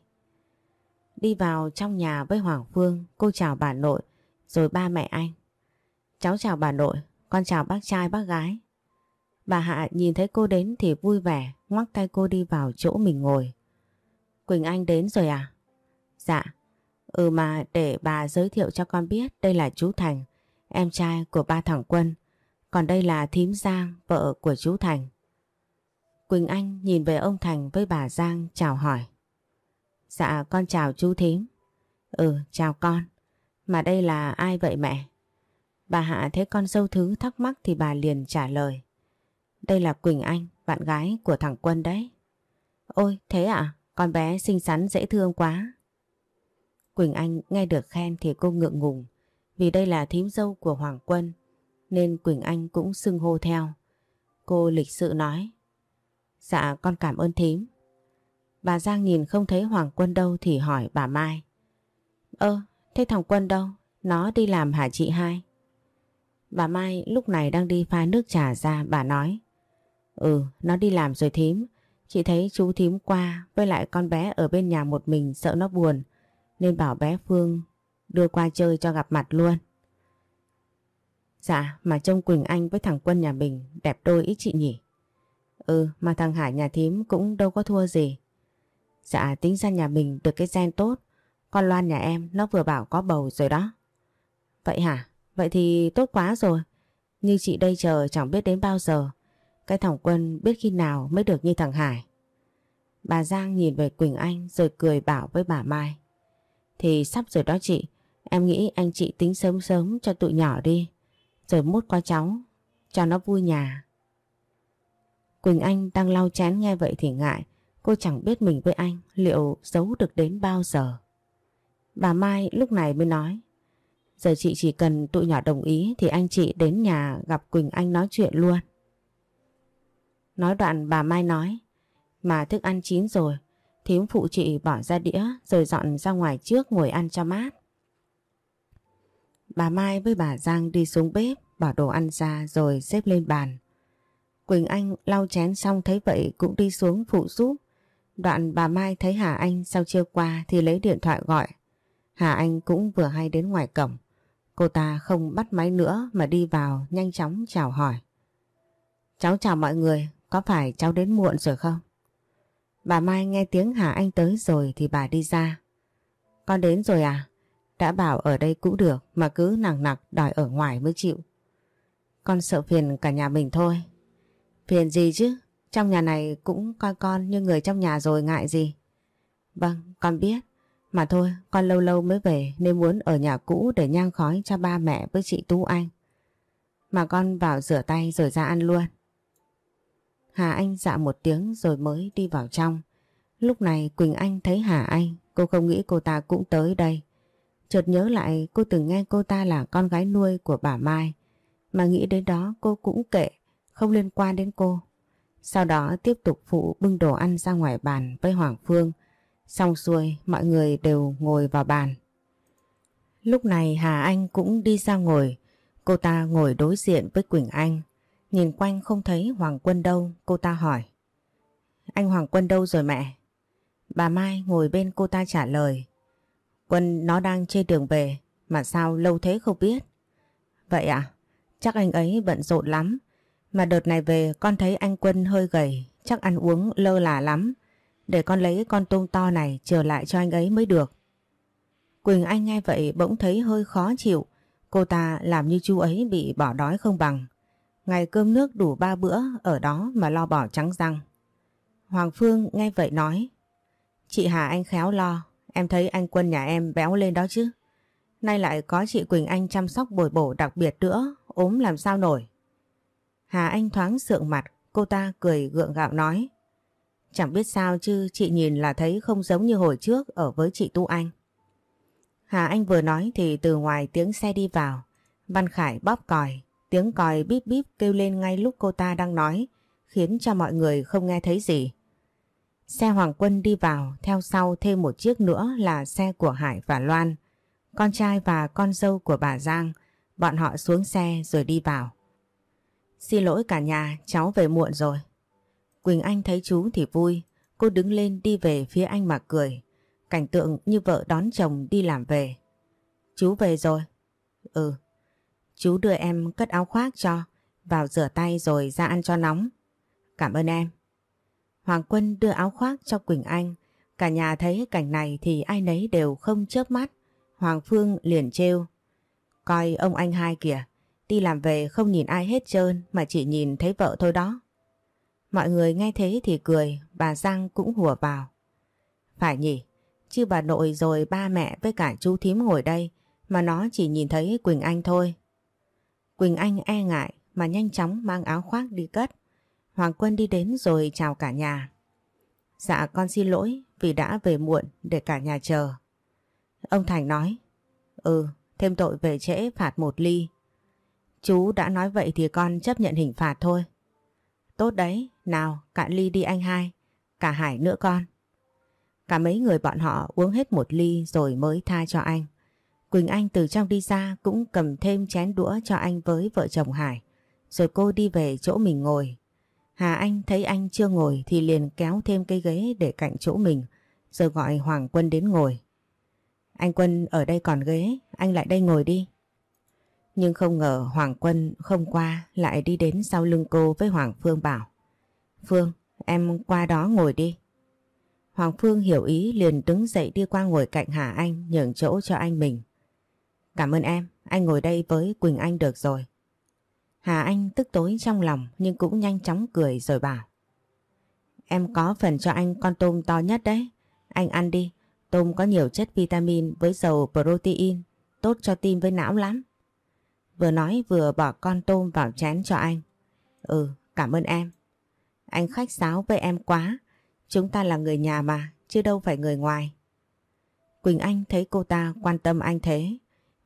Đi vào trong nhà với Hoàng Phương, cô chào bà nội, rồi ba mẹ anh. Cháu chào bà nội, con chào bác trai bác gái. Bà Hạ nhìn thấy cô đến thì vui vẻ, ngoắc tay cô đi vào chỗ mình ngồi. Quỳnh Anh đến rồi à? Dạ. Ừ mà để bà giới thiệu cho con biết đây là chú Thành, em trai của ba thằng Quân. Còn đây là Thím Giang, vợ của chú Thành. Quỳnh Anh nhìn về ông Thành với bà Giang chào hỏi. Dạ con chào chú Thím. Ừ chào con. Mà đây là ai vậy mẹ? Bà Hạ thấy con dâu thứ thắc mắc thì bà liền trả lời. Đây là Quỳnh Anh, bạn gái của thằng Quân đấy. Ôi thế à? Con bé xinh xắn dễ thương quá. Quỳnh Anh nghe được khen thì cô ngượng ngùng. Vì đây là thím dâu của Hoàng Quân nên Quỳnh Anh cũng xưng hô theo. Cô lịch sự nói. Dạ con cảm ơn thím. Bà Giang nhìn không thấy Hoàng Quân đâu thì hỏi bà Mai. Ơ, thế thằng Quân đâu? Nó đi làm hả chị hai? Bà Mai lúc này đang đi pha nước trà ra bà nói. Ừ, nó đi làm rồi thím. Chị thấy chú thím qua với lại con bé ở bên nhà một mình sợ nó buồn nên bảo bé Phương đưa qua chơi cho gặp mặt luôn. Dạ, mà trông Quỳnh Anh với thằng Quân nhà mình đẹp đôi ít chị nhỉ? Ừ, mà thằng Hải nhà thím cũng đâu có thua gì. Dạ, tính ra nhà mình được cái gen tốt. Con Loan nhà em nó vừa bảo có bầu rồi đó. Vậy hả? Vậy thì tốt quá rồi. Như chị đây chờ chẳng biết đến bao giờ. Cái thằng Quân biết khi nào mới được như thằng Hải. Bà Giang nhìn về Quỳnh Anh rồi cười bảo với bà Mai. Thì sắp rồi đó chị, em nghĩ anh chị tính sớm sớm cho tụi nhỏ đi, rồi mút qua cháu, cho nó vui nhà. Quỳnh Anh đang lau chén nghe vậy thì ngại, cô chẳng biết mình với anh liệu giấu được đến bao giờ. Bà Mai lúc này mới nói, giờ chị chỉ cần tụi nhỏ đồng ý thì anh chị đến nhà gặp Quỳnh Anh nói chuyện luôn. Nói đoạn bà Mai nói, mà thức ăn chín rồi, thím phụ chị bỏ ra đĩa rồi dọn ra ngoài trước ngồi ăn cho mát. Bà Mai với bà Giang đi xuống bếp bỏ đồ ăn ra rồi xếp lên bàn. Quỳnh Anh lau chén xong thấy vậy cũng đi xuống phụ giúp. Đoạn bà Mai thấy Hà Anh sau chưa qua thì lấy điện thoại gọi. Hà Anh cũng vừa hay đến ngoài cổng. Cô ta không bắt máy nữa mà đi vào nhanh chóng chào hỏi. Cháu chào mọi người, có phải cháu đến muộn rồi không? Bà Mai nghe tiếng Hà Anh tới rồi thì bà đi ra. Con đến rồi à? Đã bảo ở đây cũng được mà cứ nặng nặc đòi ở ngoài mới chịu. Con sợ phiền cả nhà mình thôi. Phiền gì chứ? Trong nhà này cũng coi con như người trong nhà rồi ngại gì. Vâng, con biết. Mà thôi, con lâu lâu mới về nên muốn ở nhà cũ để nhang khói cho ba mẹ với chị Tú Anh. Mà con vào rửa tay rồi ra ăn luôn. Hà Anh dạ một tiếng rồi mới đi vào trong. Lúc này Quỳnh Anh thấy Hà Anh, cô không nghĩ cô ta cũng tới đây. Chợt nhớ lại cô từng nghe cô ta là con gái nuôi của bà Mai. Mà nghĩ đến đó cô cũng kệ, không liên quan đến cô. Sau đó tiếp tục phụ bưng đồ ăn ra ngoài bàn với Hoàng Phương. Xong xuôi mọi người đều ngồi vào bàn. Lúc này Hà Anh cũng đi ra ngồi. Cô ta ngồi đối diện với Quỳnh Anh. Nhìn quanh không thấy Hoàng Quân đâu, cô ta hỏi. Anh Hoàng Quân đâu rồi mẹ? Bà Mai ngồi bên cô ta trả lời. Quân nó đang trên đường về, mà sao lâu thế không biết? Vậy à? Chắc anh ấy bận rộn lắm. Mà đợt này về con thấy anh Quân hơi gầy, chắc ăn uống lơ là lắm. Để con lấy con tôm to này trở lại cho anh ấy mới được. Quỳnh Anh nghe vậy bỗng thấy hơi khó chịu. Cô ta làm như chú ấy bị bỏ đói không bằng. Ngày cơm nước đủ ba bữa ở đó mà lo bỏ trắng răng. Hoàng Phương nghe vậy nói. Chị Hà anh khéo lo, em thấy anh Quân nhà em béo lên đó chứ. Nay lại có chị Quỳnh Anh chăm sóc bồi bổ đặc biệt nữa, ốm làm sao nổi. Hà Anh thoáng sượng mặt, cô ta cười gượng gạo nói. Chẳng biết sao chứ chị nhìn là thấy không giống như hồi trước ở với chị Tu Anh. Hà Anh vừa nói thì từ ngoài tiếng xe đi vào. Văn Khải bóp còi, tiếng còi bíp bíp kêu lên ngay lúc cô ta đang nói, khiến cho mọi người không nghe thấy gì. Xe Hoàng Quân đi vào, theo sau thêm một chiếc nữa là xe của Hải và Loan. Con trai và con dâu của bà Giang, bọn họ xuống xe rồi đi vào. Xin lỗi cả nhà, cháu về muộn rồi. Quỳnh Anh thấy chú thì vui, cô đứng lên đi về phía anh mà cười. Cảnh tượng như vợ đón chồng đi làm về. Chú về rồi. Ừ. Chú đưa em cất áo khoác cho, vào rửa tay rồi ra ăn cho nóng. Cảm ơn em. Hoàng Quân đưa áo khoác cho Quỳnh Anh. Cả nhà thấy cảnh này thì ai nấy đều không chớp mắt. Hoàng Phương liền trêu. Coi ông anh hai kìa, đi làm về không nhìn ai hết trơn mà chỉ nhìn thấy vợ thôi đó. Mọi người nghe thế thì cười, bà Giang cũng hùa vào. Phải nhỉ, chứ bà nội rồi ba mẹ với cả chú thím ngồi đây mà nó chỉ nhìn thấy Quỳnh Anh thôi. Quỳnh Anh e ngại mà nhanh chóng mang áo khoác đi cất. Hoàng Quân đi đến rồi chào cả nhà. Dạ con xin lỗi vì đã về muộn để cả nhà chờ. Ông Thành nói, ừ, thêm tội về trễ phạt một ly. Chú đã nói vậy thì con chấp nhận hình phạt thôi. Tốt đấy, nào cạn ly đi anh hai, cả Hải nữa con. Cả mấy người bọn họ uống hết một ly rồi mới tha cho anh. Quỳnh Anh từ trong đi ra cũng cầm thêm chén đũa cho anh với vợ chồng Hải. Rồi cô đi về chỗ mình ngồi. Hà Anh thấy anh chưa ngồi thì liền kéo thêm cây ghế để cạnh chỗ mình. Rồi gọi Hoàng Quân đến ngồi. Anh Quân ở đây còn ghế, anh lại đây ngồi đi. Nhưng không ngờ Hoàng Quân không qua lại đi đến sau lưng cô với Hoàng Phương bảo. Phương, em qua đó ngồi đi. Hoàng Phương hiểu ý liền đứng dậy đi qua ngồi cạnh Hà Anh nhường chỗ cho anh mình. Cảm ơn em, anh ngồi đây với Quỳnh Anh được rồi. Hà Anh tức tối trong lòng nhưng cũng nhanh chóng cười rồi bảo. em có phần cho anh con tôm to nhất đấy. Anh ăn đi, tôm có nhiều chất vitamin với dầu protein, tốt cho tim với não lắm. Vừa nói vừa bỏ con tôm vào chén cho anh. Ừ, cảm ơn em. Anh khách sáo với em quá, chúng ta là người nhà mà, chứ đâu phải người ngoài. Quỳnh Anh thấy cô ta quan tâm anh thế.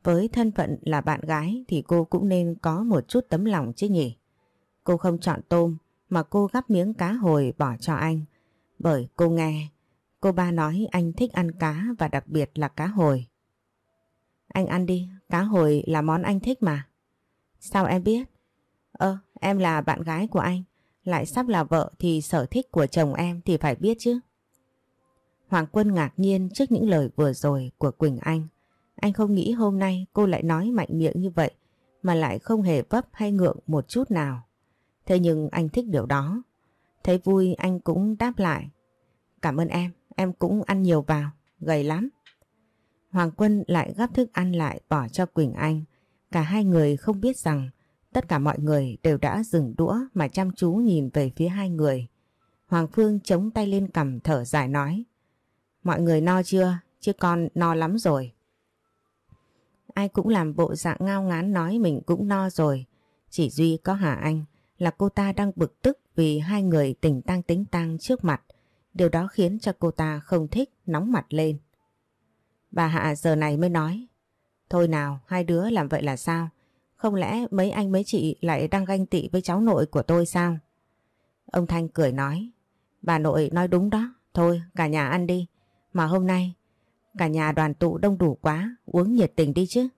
Với thân phận là bạn gái thì cô cũng nên có một chút tấm lòng chứ nhỉ. Cô không chọn tôm mà cô gắp miếng cá hồi bỏ cho anh. Bởi cô nghe, cô ba nói anh thích ăn cá và đặc biệt là cá hồi. Anh ăn đi, cá hồi là món anh thích mà. Sao em biết? Ơ, em là bạn gái của anh, lại sắp là vợ thì sở thích của chồng em thì phải biết chứ. Hoàng Quân ngạc nhiên trước những lời vừa rồi của Quỳnh Anh. Anh không nghĩ hôm nay cô lại nói mạnh miệng như vậy mà lại không hề vấp hay ngượng một chút nào. Thế nhưng anh thích điều đó. Thấy vui anh cũng đáp lại. Cảm ơn em, em cũng ăn nhiều vào, gầy lắm. Hoàng Quân lại gắp thức ăn lại bỏ cho Quỳnh Anh. Cả hai người không biết rằng tất cả mọi người đều đã dừng đũa mà chăm chú nhìn về phía hai người. Hoàng Phương chống tay lên cầm thở dài nói. Mọi người no chưa? Chứ con no lắm rồi. Ai cũng làm bộ dạng ngao ngán nói mình cũng no rồi. Chỉ Duy có Hà Anh là cô ta đang bực tức vì hai người tình tăng tính tăng trước mặt. Điều đó khiến cho cô ta không thích, nóng mặt lên. Bà Hạ giờ này mới nói, Thôi nào, hai đứa làm vậy là sao Không lẽ mấy anh mấy chị lại đang ganh tị với cháu nội của tôi sao Ông Thanh cười nói, Bà nội nói đúng đó Thôi, cả nhà ăn đi Mà hôm nay cả nhà đoàn tụ đông đủ quá Uống nhiệt tình đi chứ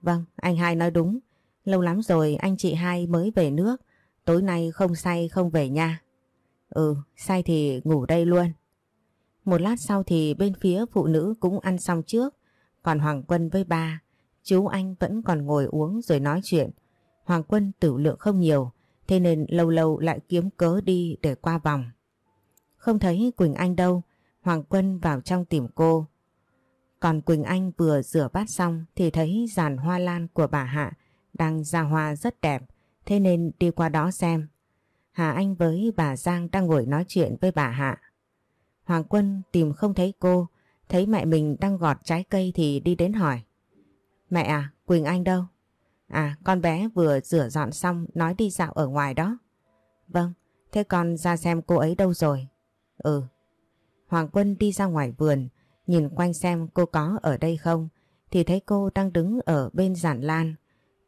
Vâng anh hai nói đúng Lâu lắm rồi anh chị hai mới về nước Tối nay không say không về nha Ừ say thì ngủ đây luôn một lát sau thì bên phía phụ nữ cũng ăn xong trước, còn Hoàng Quân với ba, chú anh vẫn còn ngồi uống rồi nói chuyện. Hoàng Quân tử lượng không nhiều, thế nên lâu lâu lại kiếm cớ đi để qua vòng. Không thấy Quỳnh Anh đâu, Hoàng Quân vào trong tìm cô. Còn Quỳnh Anh vừa rửa bát xong thì thấy giàn hoa lan của bà Hạ đang ra hoa rất đẹp, thế nên đi qua đó xem. Hà Anh với bà Giang đang ngồi nói chuyện với bà Hạ. Hoàng Quân tìm không thấy cô, thấy mẹ mình đang gọt trái cây thì đi đến hỏi. Mẹ à, Quỳnh Anh đâu? À, con bé vừa rửa dọn xong nói đi dạo ở ngoài đó. Vâng, thế con ra xem cô ấy đâu rồi? Ừ. Hoàng Quân đi ra ngoài vườn, nhìn quanh xem cô có ở đây không, thì thấy cô đang đứng ở bên giản lan.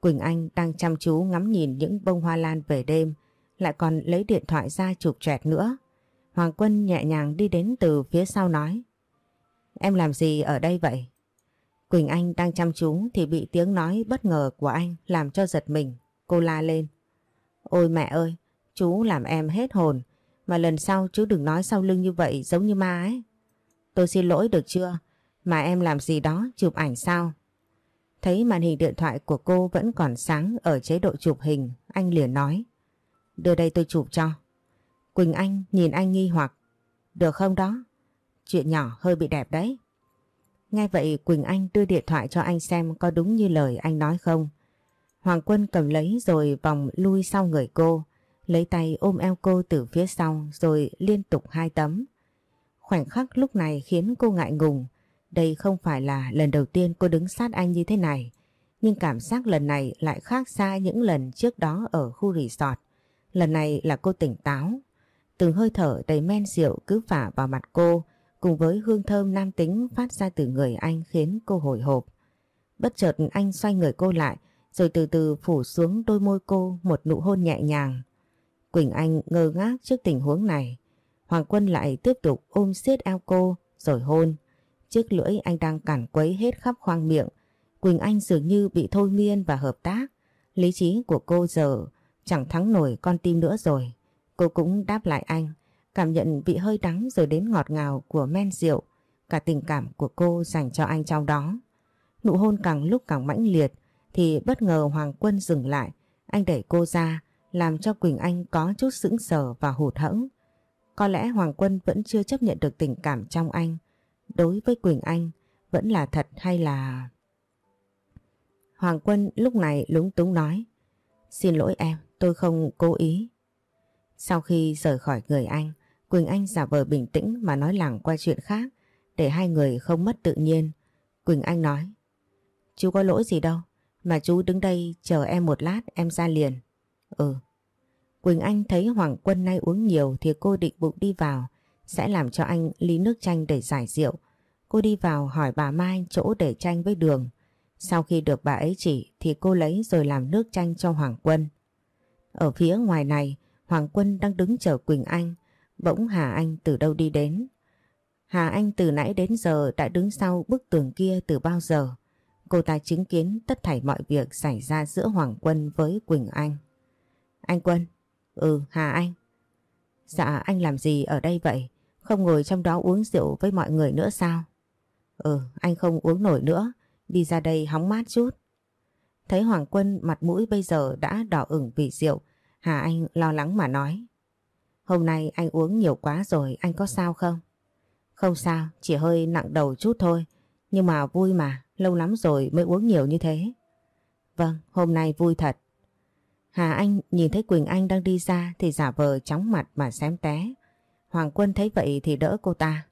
Quỳnh Anh đang chăm chú ngắm nhìn những bông hoa lan về đêm, lại còn lấy điện thoại ra chụp chẹt nữa. Hoàng Quân nhẹ nhàng đi đến từ phía sau nói. Em làm gì ở đây vậy? Quỳnh Anh đang chăm chú thì bị tiếng nói bất ngờ của anh làm cho giật mình. Cô la lên. Ôi mẹ ơi, chú làm em hết hồn. Mà lần sau chú đừng nói sau lưng như vậy giống như ma ấy. Tôi xin lỗi được chưa? Mà em làm gì đó chụp ảnh sao? Thấy màn hình điện thoại của cô vẫn còn sáng ở chế độ chụp hình, anh liền nói. Đưa đây tôi chụp cho. Quỳnh Anh nhìn anh nghi hoặc. Được không đó? Chuyện nhỏ hơi bị đẹp đấy. Nghe vậy Quỳnh Anh đưa điện thoại cho anh xem có đúng như lời anh nói không. Hoàng Quân cầm lấy rồi vòng lui sau người cô, lấy tay ôm eo cô từ phía sau rồi liên tục hai tấm. Khoảnh khắc lúc này khiến cô ngại ngùng. Đây không phải là lần đầu tiên cô đứng sát anh như thế này, nhưng cảm giác lần này lại khác xa những lần trước đó ở khu resort. Lần này là cô tỉnh táo, Từng hơi thở đầy men rượu cứ phả vào mặt cô cùng với hương thơm nam tính phát ra từ người anh khiến cô hồi hộp. Bất chợt anh xoay người cô lại rồi từ từ phủ xuống đôi môi cô một nụ hôn nhẹ nhàng. Quỳnh Anh ngơ ngác trước tình huống này. Hoàng Quân lại tiếp tục ôm siết eo cô rồi hôn. Chiếc lưỡi anh đang cản quấy hết khắp khoang miệng. Quỳnh Anh dường như bị thôi miên và hợp tác. Lý trí của cô giờ chẳng thắng nổi con tim nữa rồi. Cô cũng đáp lại anh, cảm nhận vị hơi đắng rồi đến ngọt ngào của men rượu, cả tình cảm của cô dành cho anh trong đó. Nụ hôn càng lúc càng mãnh liệt thì bất ngờ Hoàng Quân dừng lại, anh đẩy cô ra làm cho Quỳnh Anh có chút sững sờ và hụt hẫng. Có lẽ Hoàng Quân vẫn chưa chấp nhận được tình cảm trong anh. Đối với Quỳnh Anh vẫn là thật hay là... Hoàng Quân lúc này lúng túng nói Xin lỗi em, tôi không cố ý. Sau khi rời khỏi người anh, Quỳnh Anh giả vờ bình tĩnh mà nói lẳng qua chuyện khác để hai người không mất tự nhiên. Quỳnh Anh nói Chú có lỗi gì đâu mà chú đứng đây chờ em một lát em ra liền. Ừ. Quỳnh Anh thấy Hoàng Quân nay uống nhiều thì cô định bụng đi vào sẽ làm cho anh ly nước chanh để giải rượu. Cô đi vào hỏi bà Mai chỗ để chanh với đường. Sau khi được bà ấy chỉ thì cô lấy rồi làm nước chanh cho Hoàng Quân. Ở phía ngoài này, Hoàng Quân đang đứng chờ Quỳnh Anh. Bỗng Hà Anh từ đâu đi đến. Hà Anh từ nãy đến giờ đã đứng sau bức tường kia từ bao giờ. Cô ta chứng kiến tất thảy mọi việc xảy ra giữa Hoàng Quân với Quỳnh Anh. Anh Quân? Ừ, Hà Anh. Dạ anh làm gì ở đây vậy? Không ngồi trong đó uống rượu với mọi người nữa sao? Ừ, anh không uống nổi nữa. Đi ra đây hóng mát chút. Thấy Hoàng Quân mặt mũi bây giờ đã đỏ ửng vì rượu. Hà Anh lo lắng mà nói. Hôm nay anh uống nhiều quá rồi, anh có sao không? Không sao, chỉ hơi nặng đầu chút thôi. Nhưng mà vui mà, lâu lắm rồi mới uống nhiều như thế. Vâng, hôm nay vui thật. Hà Anh nhìn thấy Quỳnh Anh đang đi ra thì giả vờ chóng mặt mà xém té. Hoàng Quân thấy vậy thì đỡ cô ta.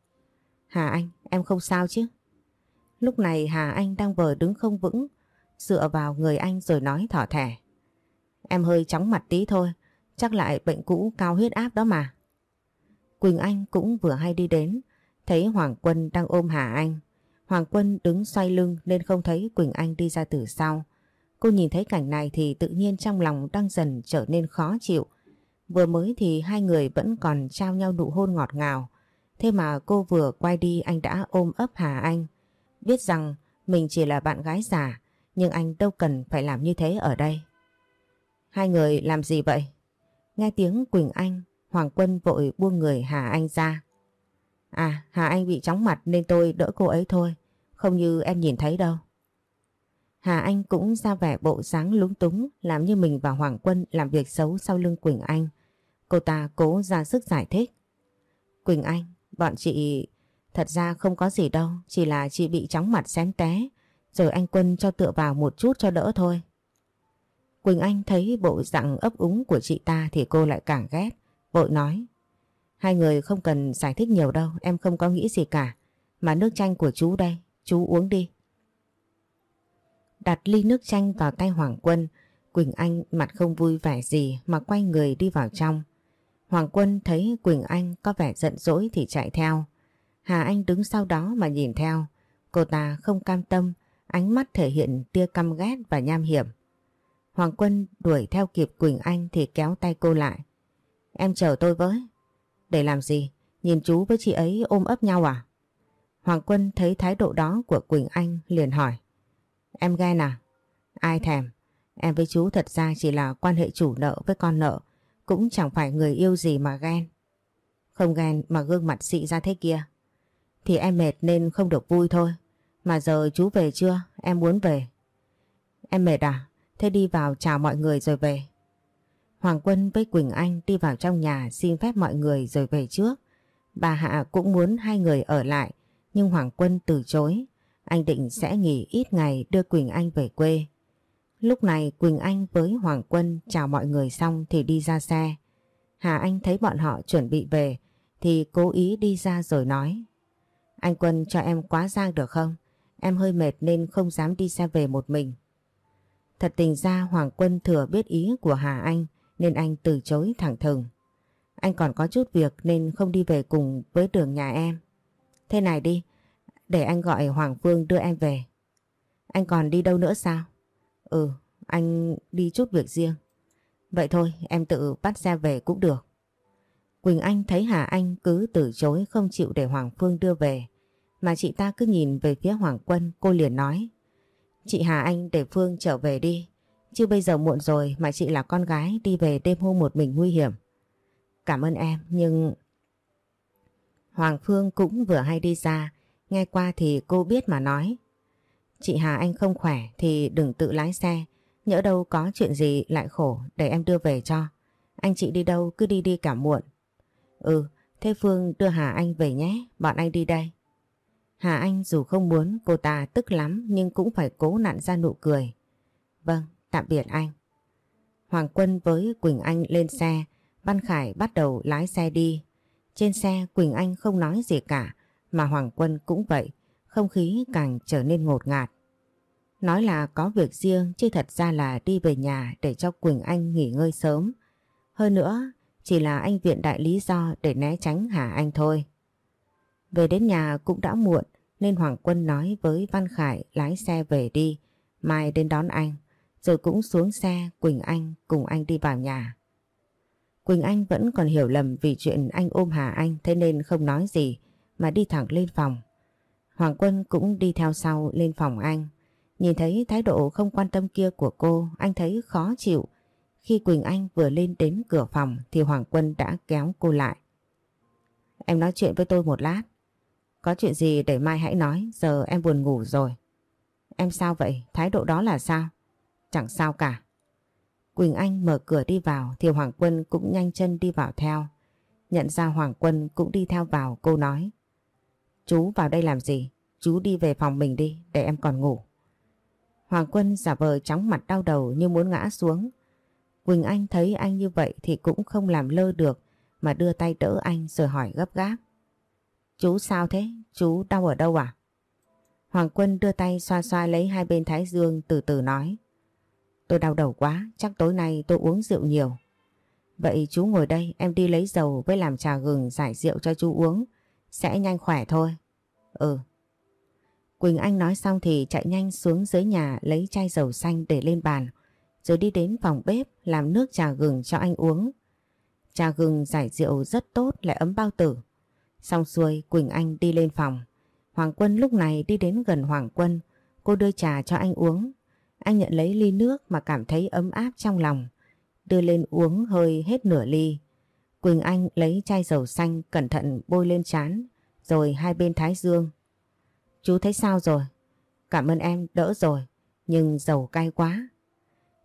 Hà Anh, em không sao chứ? Lúc này Hà Anh đang vờ đứng không vững, dựa vào người anh rồi nói thỏ thẻ. Em hơi chóng mặt tí thôi, chắc lại bệnh cũ cao huyết áp đó mà. Quỳnh Anh cũng vừa hay đi đến, thấy Hoàng Quân đang ôm Hà Anh. Hoàng Quân đứng xoay lưng nên không thấy Quỳnh Anh đi ra từ sau. Cô nhìn thấy cảnh này thì tự nhiên trong lòng đang dần trở nên khó chịu. Vừa mới thì hai người vẫn còn trao nhau nụ hôn ngọt ngào. Thế mà cô vừa quay đi anh đã ôm ấp Hà Anh. Biết rằng mình chỉ là bạn gái giả nhưng anh đâu cần phải làm như thế ở đây. Hai người làm gì vậy? Nghe tiếng Quỳnh Anh, Hoàng Quân vội buông người Hà Anh ra. À, Hà Anh bị chóng mặt nên tôi đỡ cô ấy thôi. Không như em nhìn thấy đâu. Hà Anh cũng ra vẻ bộ dáng lúng túng làm như mình và Hoàng Quân làm việc xấu sau lưng Quỳnh Anh. Cô ta cố ra sức giải thích. Quỳnh Anh, bọn chị thật ra không có gì đâu, chỉ là chị bị chóng mặt xém té, rồi anh Quân cho tựa vào một chút cho đỡ thôi. Quỳnh Anh thấy bộ dạng ấp úng của chị ta thì cô lại càng ghét, vội nói. Hai người không cần giải thích nhiều đâu, em không có nghĩ gì cả. Mà nước chanh của chú đây, chú uống đi. Đặt ly nước chanh vào tay Hoàng Quân, Quỳnh Anh mặt không vui vẻ gì mà quay người đi vào trong. Hoàng Quân thấy Quỳnh Anh có vẻ giận dỗi thì chạy theo. Hà Anh đứng sau đó mà nhìn theo. Cô ta không cam tâm, ánh mắt thể hiện tia căm ghét và nham hiểm. Hoàng Quân đuổi theo kịp Quỳnh Anh thì kéo tay cô lại. Em chờ tôi với. Để làm gì? Nhìn chú với chị ấy ôm ấp nhau à? Hoàng Quân thấy thái độ đó của Quỳnh Anh liền hỏi. Em ghen à? Ai thèm? Em với chú thật ra chỉ là quan hệ chủ nợ với con nợ. Cũng chẳng phải người yêu gì mà ghen. Không ghen mà gương mặt xị ra thế kia. Thì em mệt nên không được vui thôi. Mà giờ chú về chưa? Em muốn về. Em mệt à? Thế đi vào chào mọi người rồi về. Hoàng Quân với Quỳnh Anh đi vào trong nhà xin phép mọi người rồi về trước. Bà Hạ cũng muốn hai người ở lại, nhưng Hoàng Quân từ chối. Anh định sẽ nghỉ ít ngày đưa Quỳnh Anh về quê. Lúc này Quỳnh Anh với Hoàng Quân chào mọi người xong thì đi ra xe. Hà Anh thấy bọn họ chuẩn bị về thì cố ý đi ra rồi nói. Anh Quân cho em quá giang được không? Em hơi mệt nên không dám đi xe về một mình. Thật tình ra Hoàng Quân thừa biết ý của Hà Anh nên anh từ chối thẳng thừng. Anh còn có chút việc nên không đi về cùng với đường nhà em. Thế này đi, để anh gọi Hoàng Phương đưa em về. Anh còn đi đâu nữa sao? Ừ, anh đi chút việc riêng. Vậy thôi, em tự bắt xe về cũng được. Quỳnh Anh thấy Hà Anh cứ từ chối không chịu để Hoàng Phương đưa về. Mà chị ta cứ nhìn về phía Hoàng Quân, cô liền nói. Chị Hà Anh để Phương trở về đi. Chứ bây giờ muộn rồi mà chị là con gái đi về đêm hôm một mình nguy hiểm. Cảm ơn em nhưng... Hoàng Phương cũng vừa hay đi ra, nghe qua thì cô biết mà nói. Chị Hà Anh không khỏe thì đừng tự lái xe, nhỡ đâu có chuyện gì lại khổ để em đưa về cho. Anh chị đi đâu cứ đi đi cả muộn. Ừ, thế Phương đưa Hà Anh về nhé, bọn anh đi đây. Hà Anh dù không muốn cô ta tức lắm nhưng cũng phải cố nặn ra nụ cười. Vâng, tạm biệt anh. Hoàng Quân với Quỳnh Anh lên xe, Văn Khải bắt đầu lái xe đi. Trên xe Quỳnh Anh không nói gì cả mà Hoàng Quân cũng vậy, không khí càng trở nên ngột ngạt. Nói là có việc riêng chứ thật ra là đi về nhà để cho Quỳnh Anh nghỉ ngơi sớm. Hơn nữa, chỉ là anh viện đại lý do để né tránh Hà Anh thôi. Về đến nhà cũng đã muộn nên Hoàng Quân nói với Văn Khải lái xe về đi, mai đến đón anh. Rồi cũng xuống xe Quỳnh Anh cùng anh đi vào nhà. Quỳnh Anh vẫn còn hiểu lầm vì chuyện anh ôm Hà Anh thế nên không nói gì mà đi thẳng lên phòng. Hoàng Quân cũng đi theo sau lên phòng anh. Nhìn thấy thái độ không quan tâm kia của cô, anh thấy khó chịu. Khi Quỳnh Anh vừa lên đến cửa phòng thì Hoàng Quân đã kéo cô lại. Em nói chuyện với tôi một lát. Có chuyện gì để mai hãy nói, giờ em buồn ngủ rồi. Em sao vậy? Thái độ đó là sao? Chẳng sao cả. Quỳnh Anh mở cửa đi vào thì Hoàng Quân cũng nhanh chân đi vào theo. Nhận ra Hoàng Quân cũng đi theo vào cô nói. Chú vào đây làm gì? Chú đi về phòng mình đi để em còn ngủ. Hoàng Quân giả vờ chóng mặt đau đầu như muốn ngã xuống. Quỳnh Anh thấy anh như vậy thì cũng không làm lơ được mà đưa tay đỡ anh rồi hỏi gấp gáp. Chú sao thế? Chú đau ở đâu à? Hoàng Quân đưa tay xoa xoa lấy hai bên thái dương từ từ nói. Tôi đau đầu quá, chắc tối nay tôi uống rượu nhiều. Vậy chú ngồi đây, em đi lấy dầu với làm trà gừng giải rượu cho chú uống. Sẽ nhanh khỏe thôi. Ừ. Quỳnh Anh nói xong thì chạy nhanh xuống dưới nhà lấy chai dầu xanh để lên bàn. Rồi đi đến phòng bếp làm nước trà gừng cho anh uống. Trà gừng giải rượu rất tốt, lại ấm bao tử. Xong xuôi, Quỳnh Anh đi lên phòng. Hoàng Quân lúc này đi đến gần Hoàng Quân. Cô đưa trà cho anh uống. Anh nhận lấy ly nước mà cảm thấy ấm áp trong lòng. Đưa lên uống hơi hết nửa ly. Quỳnh Anh lấy chai dầu xanh cẩn thận bôi lên chán rồi hai bên thái dương. Chú thấy sao rồi? Cảm ơn em, đỡ rồi, nhưng dầu cay quá.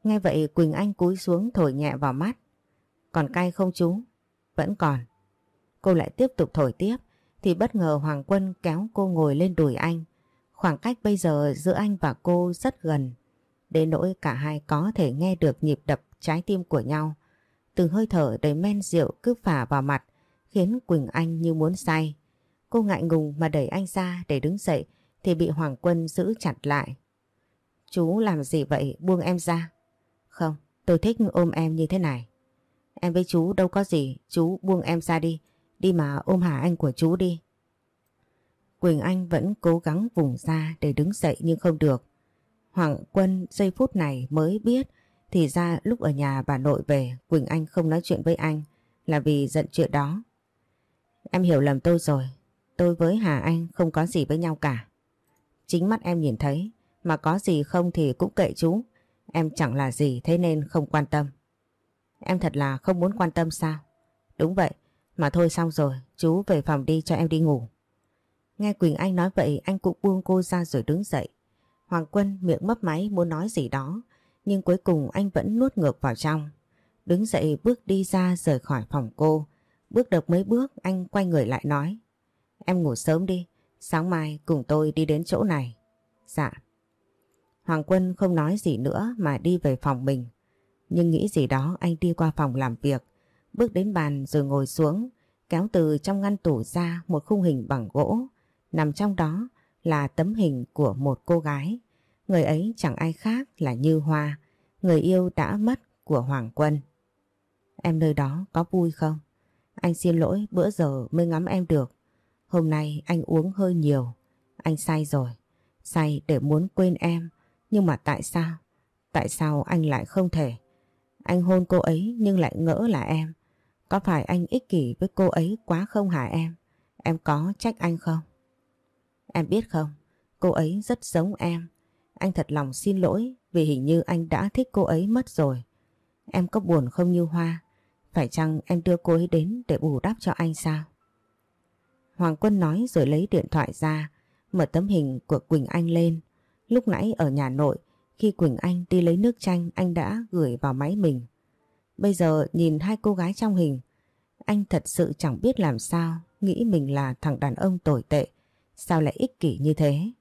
Nghe vậy Quỳnh Anh cúi xuống thổi nhẹ vào mắt. Còn cay không chú? Vẫn còn. Cô lại tiếp tục thổi tiếp, thì bất ngờ Hoàng Quân kéo cô ngồi lên đùi anh. Khoảng cách bây giờ giữa anh và cô rất gần. Đến nỗi cả hai có thể nghe được nhịp đập trái tim của nhau. Từng hơi thở đầy men rượu cứ phả vào mặt khiến Quỳnh Anh như muốn say. Cô ngại ngùng mà đẩy anh ra để đứng dậy thì bị Hoàng Quân giữ chặt lại. Chú làm gì vậy buông em ra? Không, tôi thích ôm em như thế này. Em với chú đâu có gì, chú buông em ra đi. Đi mà ôm Hà Anh của chú đi. Quỳnh Anh vẫn cố gắng vùng ra để đứng dậy nhưng không được. Hoàng Quân giây phút này mới biết thì ra lúc ở nhà bà nội về Quỳnh Anh không nói chuyện với anh là vì giận chuyện đó. Em hiểu lầm tôi rồi. Tôi với Hà Anh không có gì với nhau cả. Chính mắt em nhìn thấy mà có gì không thì cũng kệ chú. Em chẳng là gì thế nên không quan tâm. Em thật là không muốn quan tâm sao? Đúng vậy. Mà thôi xong rồi, chú về phòng đi cho em đi ngủ. Nghe Quỳnh Anh nói vậy anh cũng buông cô ra rồi đứng dậy. Hoàng Quân miệng mấp máy muốn nói gì đó, nhưng cuối cùng anh vẫn nuốt ngược vào trong. Đứng dậy bước đi ra rời khỏi phòng cô. Bước được mấy bước anh quay người lại nói. Em ngủ sớm đi, sáng mai cùng tôi đi đến chỗ này. Dạ. Hoàng Quân không nói gì nữa mà đi về phòng mình. Nhưng nghĩ gì đó anh đi qua phòng làm việc, bước đến bàn rồi ngồi xuống, kéo từ trong ngăn tủ ra một khung hình bằng gỗ. Nằm trong đó là tấm hình của một cô gái. Người ấy chẳng ai khác là Như Hoa, người yêu đã mất của Hoàng Quân. Em nơi đó có vui không? Anh xin lỗi bữa giờ mới ngắm em được. Hôm nay anh uống hơi nhiều. Anh say rồi. Say để muốn quên em. Nhưng mà tại sao? Tại sao anh lại không thể? Anh hôn cô ấy nhưng lại ngỡ là em. Có phải anh ích kỷ với cô ấy quá không hả em? Em có trách anh không? Em biết không, cô ấy rất giống em. Anh thật lòng xin lỗi vì hình như anh đã thích cô ấy mất rồi. Em có buồn không như Hoa? Phải chăng em đưa cô ấy đến để bù đắp cho anh sao? Hoàng Quân nói rồi lấy điện thoại ra, mở tấm hình của Quỳnh Anh lên. Lúc nãy ở nhà nội, khi Quỳnh Anh đi lấy nước chanh anh đã gửi vào máy mình. Bây giờ nhìn hai cô gái trong hình, anh thật sự chẳng biết làm sao, nghĩ mình là thằng đàn ông tồi tệ, sao lại ích kỷ như thế.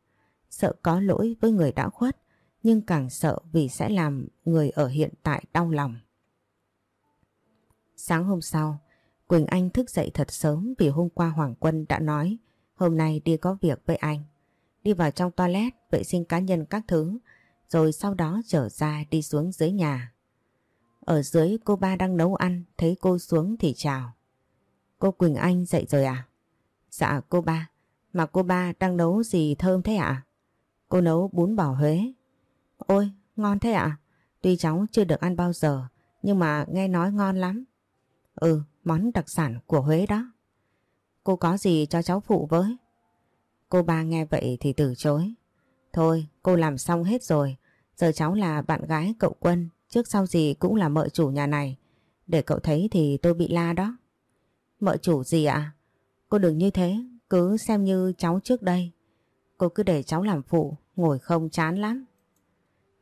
Sợ có lỗi với người đã khuất, nhưng càng sợ vì sẽ làm người ở hiện tại đau lòng. Sáng hôm sau, Quỳnh Anh thức dậy thật sớm vì hôm qua Hoàng Quân đã nói hôm nay đi có việc với anh. Đi vào trong toilet, vệ sinh cá nhân các thứ, rồi sau đó trở ra đi xuống dưới nhà. Ở dưới cô ba đang nấu ăn, thấy cô xuống thì chào. Cô Quỳnh Anh dậy rồi à? Dạ cô ba, mà cô ba đang nấu gì thơm thế ạ? Cô nấu bún bò Huế. Ôi, ngon thế ạ? Tuy cháu chưa được ăn bao giờ, nhưng mà nghe nói ngon lắm. Ừ, món đặc sản của Huế đó. Cô có gì cho cháu phụ với? Cô ba nghe vậy thì từ chối. Thôi, cô làm xong hết rồi. Giờ cháu là bạn gái cậu Quân, trước sau gì cũng là mợ chủ nhà này. Để cậu thấy thì tôi bị la đó. Mợ chủ gì ạ? Cô đừng như thế, cứ xem như cháu trước đây. Cô cứ để cháu làm phụ, ngồi không chán lắm.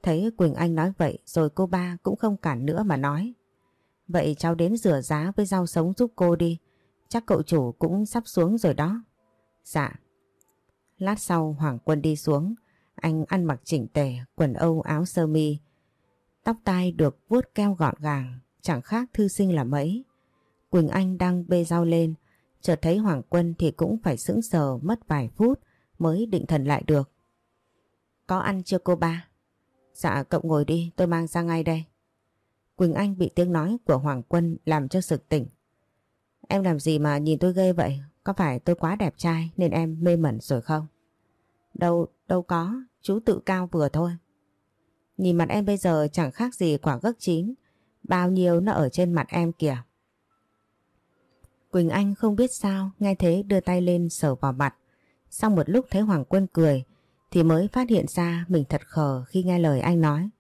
Thấy Quỳnh Anh nói vậy rồi cô ba cũng không cản nữa mà nói. Vậy cháu đến rửa giá với rau sống giúp cô đi. Chắc cậu chủ cũng sắp xuống rồi đó. Dạ. Lát sau Hoàng Quân đi xuống. Anh ăn mặc chỉnh tề, quần âu áo sơ mi. Tóc tai được vuốt keo gọn gàng, chẳng khác thư sinh là mấy. Quỳnh Anh đang bê rau lên, chợt thấy Hoàng Quân thì cũng phải sững sờ mất vài phút mới định thần lại được. Có ăn chưa cô ba? Dạ cậu ngồi đi, tôi mang ra ngay đây. Quỳnh Anh bị tiếng nói của Hoàng Quân làm cho sực tỉnh. Em làm gì mà nhìn tôi ghê vậy? Có phải tôi quá đẹp trai nên em mê mẩn rồi không? Đâu, đâu có, chú tự cao vừa thôi. Nhìn mặt em bây giờ chẳng khác gì quả gấc chín, bao nhiêu nó ở trên mặt em kìa. Quỳnh Anh không biết sao, nghe thế đưa tay lên sờ vào mặt. Sau một lúc thấy Hoàng Quân cười, thì mới phát hiện ra mình thật khờ khi nghe lời anh nói.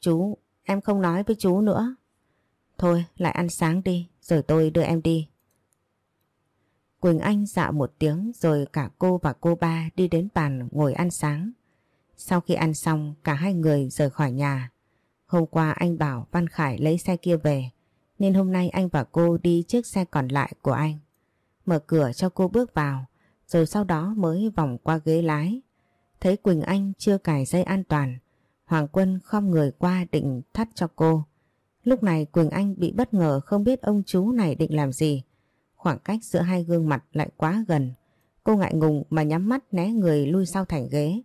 Chú, em không nói với chú nữa. Thôi, lại ăn sáng đi, rồi tôi đưa em đi. Quỳnh Anh dạ một tiếng rồi cả cô và cô ba đi đến bàn ngồi ăn sáng. Sau khi ăn xong cả hai người rời khỏi nhà. Hôm qua anh bảo Văn Khải lấy xe kia về nên hôm nay anh và cô đi chiếc xe còn lại của anh. Mở cửa cho cô bước vào rồi sau đó mới vòng qua ghế lái. Thấy Quỳnh Anh chưa cài dây an toàn, Hoàng Quân không người qua định thắt cho cô. Lúc này Quỳnh Anh bị bất ngờ không biết ông chú này định làm gì. Khoảng cách giữa hai gương mặt lại quá gần. Cô ngại ngùng mà nhắm mắt né người lui sau thành ghế.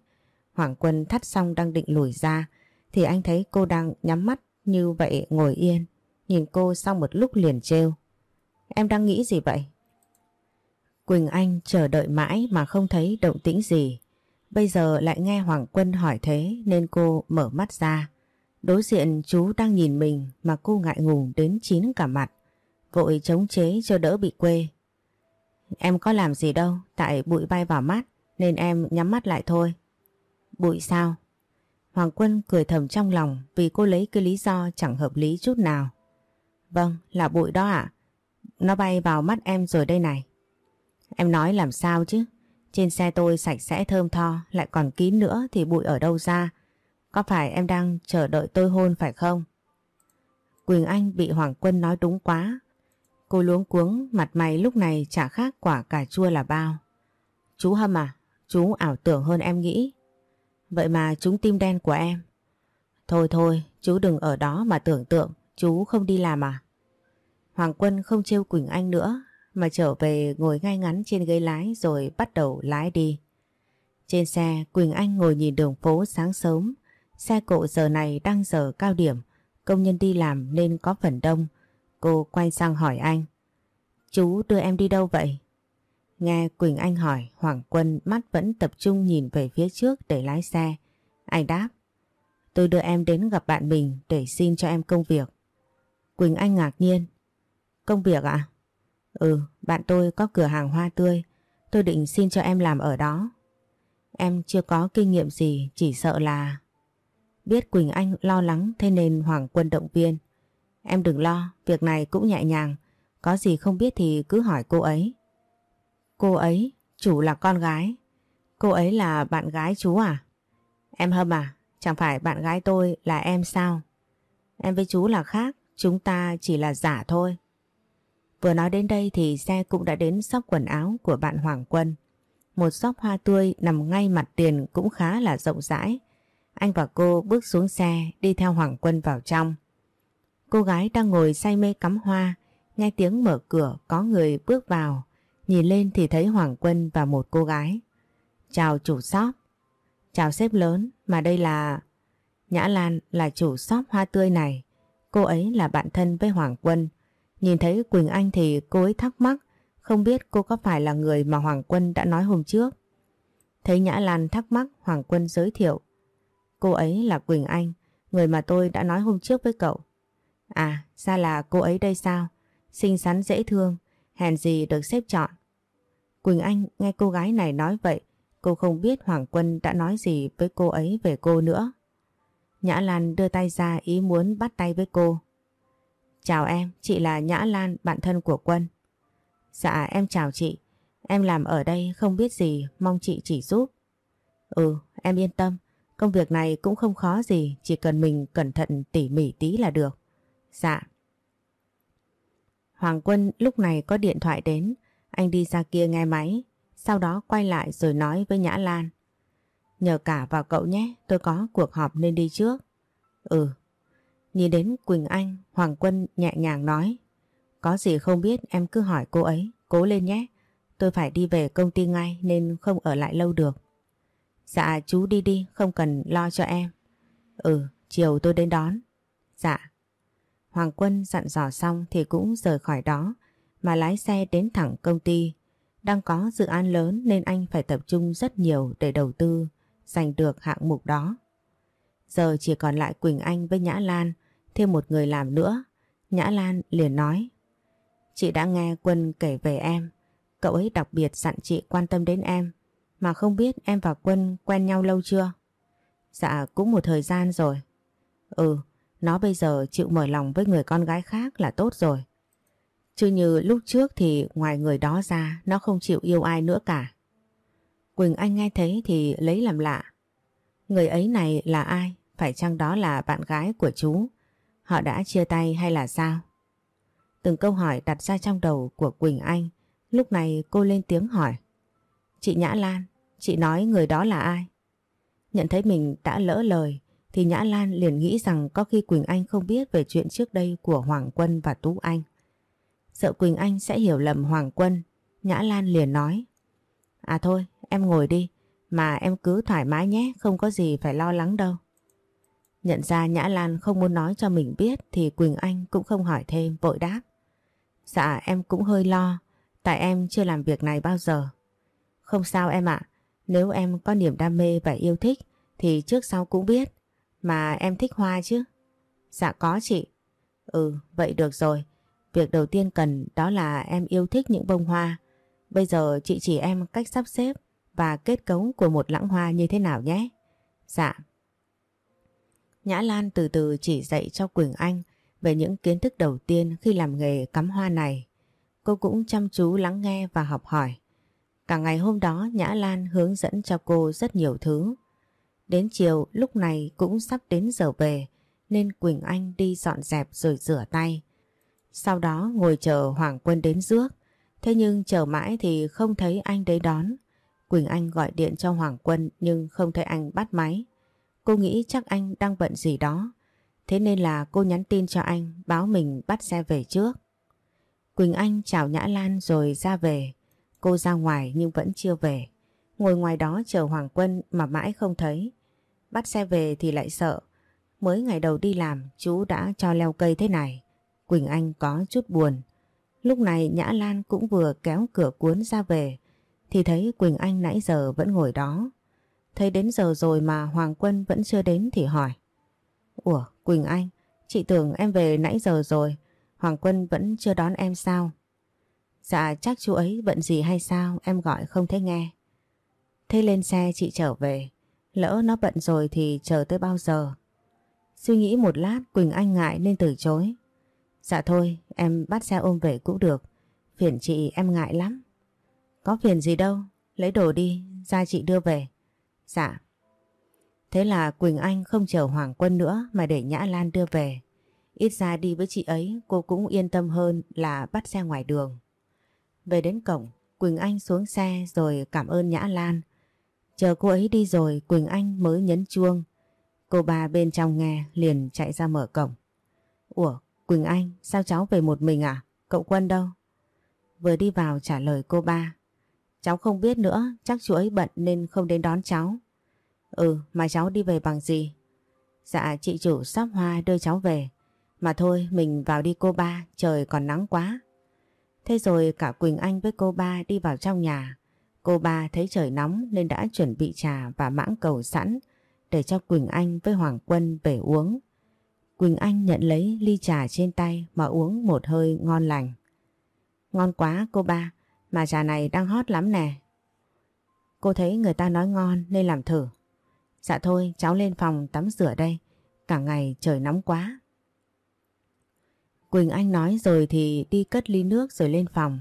Hoàng Quân thắt xong đang định lùi ra, thì anh thấy cô đang nhắm mắt như vậy ngồi yên. Nhìn cô sau một lúc liền trêu. Em đang nghĩ gì vậy? Quỳnh Anh chờ đợi mãi mà không thấy động tĩnh gì. Bây giờ lại nghe Hoàng Quân hỏi thế nên cô mở mắt ra. Đối diện chú đang nhìn mình mà cô ngại ngùng đến chín cả mặt. Vội chống chế cho đỡ bị quê. Em có làm gì đâu, tại bụi bay vào mắt nên em nhắm mắt lại thôi. Bụi sao? Hoàng Quân cười thầm trong lòng vì cô lấy cái lý do chẳng hợp lý chút nào. Vâng, là bụi đó ạ. Nó bay vào mắt em rồi đây này. Em nói làm sao chứ? Trên xe tôi sạch sẽ thơm tho lại còn kín nữa thì bụi ở đâu ra? Có phải em đang chờ đợi tôi hôn phải không? Quỳnh Anh bị Hoàng Quân nói đúng quá. Cô luống cuống mặt mày lúc này chả khác quả cà chua là bao. Chú Hâm à, chú ảo tưởng hơn em nghĩ. Vậy mà chúng tim đen của em. Thôi thôi, chú đừng ở đó mà tưởng tượng, chú không đi làm à? Hoàng Quân không trêu Quỳnh Anh nữa mà trở về ngồi ngay ngắn trên ghế lái rồi bắt đầu lái đi. Trên xe Quỳnh Anh ngồi nhìn đường phố sáng sớm, xe cộ giờ này đang giờ cao điểm, công nhân đi làm nên có phần đông. Cô quay sang hỏi anh. Chú đưa em đi đâu vậy? Nghe Quỳnh Anh hỏi, Hoàng Quân mắt vẫn tập trung nhìn về phía trước để lái xe. Anh đáp. Tôi đưa em đến gặp bạn mình để xin cho em công việc. Quỳnh Anh ngạc nhiên. Công việc ạ? À? Ừ, bạn tôi có cửa hàng hoa tươi. Tôi định xin cho em làm ở đó. Em chưa có kinh nghiệm gì, chỉ sợ là... Biết Quỳnh Anh lo lắng thế nên Hoàng Quân động viên. Em đừng lo, việc này cũng nhẹ nhàng. Có gì không biết thì cứ hỏi cô ấy. Cô ấy, chủ là con gái. Cô ấy là bạn gái chú à? Em Hâm à, chẳng phải bạn gái tôi là em sao? Em với chú là khác, chúng ta chỉ là giả thôi. Vừa nói đến đây thì xe cũng đã đến shop quần áo của bạn Hoàng Quân. Một shop hoa tươi nằm ngay mặt tiền cũng khá là rộng rãi. Anh và cô bước xuống xe đi theo Hoàng Quân vào trong. Cô gái đang ngồi say mê cắm hoa, nghe tiếng mở cửa có người bước vào. Nhìn lên thì thấy Hoàng Quân và một cô gái. Chào chủ shop. Chào sếp lớn, mà đây là... Nhã Lan là chủ shop hoa tươi này. Cô ấy là bạn thân với Hoàng Quân. Nhìn thấy Quỳnh Anh thì cô ấy thắc mắc không biết cô có phải là người mà Hoàng Quân đã nói hôm trước. Thấy Nhã Lan thắc mắc Hoàng Quân giới thiệu. Cô ấy là Quỳnh Anh, người mà tôi đã nói hôm trước với cậu. À, ra là cô ấy đây sao? Xinh xắn dễ thương, hèn gì được xếp chọn. Quỳnh Anh nghe cô gái này nói vậy, cô không biết Hoàng Quân đã nói gì với cô ấy về cô nữa. Nhã Lan đưa tay ra ý muốn bắt tay với cô. Chào em, chị là Nhã Lan, bạn thân của Quân. Dạ em chào chị, em làm ở đây không biết gì, mong chị chỉ giúp. Ừ, em yên tâm, công việc này cũng không khó gì, chỉ cần mình cẩn thận tỉ mỉ tí là được. Dạ. Hoàng Quân lúc này có điện thoại đến, anh đi ra kia nghe máy, sau đó quay lại rồi nói với Nhã Lan. Nhờ cả vào cậu nhé, tôi có cuộc họp nên đi trước. Ừ. Nhìn đến Quỳnh Anh, Hoàng Quân nhẹ nhàng nói. Có gì không biết em cứ hỏi cô ấy, cố lên nhé. Tôi phải đi về công ty ngay nên không ở lại lâu được. Dạ chú đi đi, không cần lo cho em. Ừ, chiều tôi đến đón. Dạ. Hoàng Quân dặn dò xong thì cũng rời khỏi đó mà lái xe đến thẳng công ty. Đang có dự án lớn nên anh phải tập trung rất nhiều để đầu tư giành được hạng mục đó. Giờ chỉ còn lại Quỳnh Anh với Nhã Lan, thêm một người làm nữa. Nhã Lan liền nói. Chị đã nghe Quân kể về em. Cậu ấy đặc biệt dặn chị quan tâm đến em. Mà không biết em và Quân quen nhau lâu chưa? Dạ cũng một thời gian rồi. Ừ, nó bây giờ chịu mở lòng với người con gái khác là tốt rồi. Chứ như lúc trước thì ngoài người đó ra nó không chịu yêu ai nữa cả. Quỳnh Anh nghe thấy thì lấy làm lạ. Người ấy này là ai? Phải chăng đó là bạn gái của chú? Họ đã chia tay hay là sao? Từng câu hỏi đặt ra trong đầu của Quỳnh Anh. Lúc này cô lên tiếng hỏi. Chị Nhã Lan, chị nói người đó là ai? Nhận thấy mình đã lỡ lời thì Nhã Lan liền nghĩ rằng có khi Quỳnh Anh không biết về chuyện trước đây của Hoàng Quân và Tú Anh. Sợ Quỳnh Anh sẽ hiểu lầm Hoàng Quân, Nhã Lan liền nói. À thôi, em ngồi đi, mà em cứ thoải mái nhé, không có gì phải lo lắng đâu. Nhận ra Nhã Lan không muốn nói cho mình biết thì Quỳnh Anh cũng không hỏi thêm, vội đáp. Dạ em cũng hơi lo, tại em chưa làm việc này bao giờ. Không sao em ạ, nếu em có niềm đam mê và yêu thích thì trước sau cũng biết. Mà em thích hoa chứ? Dạ có chị. Ừ, vậy được rồi. Việc đầu tiên cần đó là em yêu thích những bông hoa. Bây giờ chị chỉ em cách sắp xếp và kết cấu của một lãng hoa như thế nào nhé. Dạ. Nhã Lan từ từ chỉ dạy cho Quỳnh Anh về những kiến thức đầu tiên khi làm nghề cắm hoa này. Cô cũng chăm chú lắng nghe và học hỏi. Cả ngày hôm đó, Nhã Lan hướng dẫn cho cô rất nhiều thứ. Đến chiều, lúc này cũng sắp đến giờ về, nên Quỳnh Anh đi dọn dẹp rồi rửa tay. Sau đó ngồi chờ Hoàng Quân đến rước. Thế nhưng chờ mãi thì không thấy anh đấy đón. Quỳnh Anh gọi điện cho Hoàng Quân nhưng không thấy anh bắt máy. Cô nghĩ chắc anh đang bận gì đó. Thế nên là cô nhắn tin cho anh, báo mình bắt xe về trước. Quỳnh Anh chào Nhã Lan rồi ra về. Cô ra ngoài nhưng vẫn chưa về. Ngồi ngoài đó chờ Hoàng Quân mà mãi không thấy. Bắt xe về thì lại sợ. Mới ngày đầu đi làm, chú đã cho leo cây thế này. Quỳnh Anh có chút buồn. Lúc này Nhã Lan cũng vừa kéo cửa cuốn ra về thì thấy Quỳnh Anh nãy giờ vẫn ngồi đó. Thấy đến giờ rồi mà Hoàng Quân vẫn chưa đến thì hỏi. Ủa Quỳnh Anh, chị tưởng em về nãy giờ rồi, Hoàng Quân vẫn chưa đón em sao? Dạ chắc chú ấy bận gì hay sao em gọi không thấy nghe. Thế lên xe chị trở về, lỡ nó bận rồi thì chờ tới bao giờ? Suy nghĩ một lát Quỳnh Anh ngại nên từ chối. Dạ thôi em bắt xe ôm về cũng được, phiền chị em ngại lắm. Có phiền gì đâu, lấy đồ đi, ra chị đưa về. Dạ. Thế là Quỳnh Anh không chờ Hoàng Quân nữa mà để Nhã Lan đưa về. Ít ra đi với chị ấy cô cũng yên tâm hơn là bắt xe ngoài đường. Về đến cổng, Quỳnh Anh xuống xe rồi cảm ơn Nhã Lan. Chờ cô ấy đi rồi Quỳnh Anh mới nhấn chuông. Cô ba bên trong nghe liền chạy ra mở cổng. Ủa Quỳnh Anh sao cháu về một mình à? cậu Quân đâu? Vừa đi vào trả lời cô ba. Cháu không biết nữa, chắc chú ấy bận nên không đến đón cháu. Ừ, mà cháu đi về bằng gì? Dạ, chị chủ sắp hoa đưa cháu về. Mà thôi, mình vào đi cô ba, trời còn nắng quá. Thế rồi cả Quỳnh Anh với cô ba đi vào trong nhà. Cô ba thấy trời nóng nên đã chuẩn bị trà và mãng cầu sẵn để cho Quỳnh Anh với Hoàng Quân về uống. Quỳnh Anh nhận lấy ly trà trên tay mà uống một hơi ngon lành. Ngon quá cô ba, mà trà này đang hot lắm nè. Cô thấy người ta nói ngon nên làm thử. Dạ thôi cháu lên phòng tắm rửa đây, cả ngày trời nóng quá. Quỳnh Anh nói rồi thì đi cất ly nước rồi lên phòng.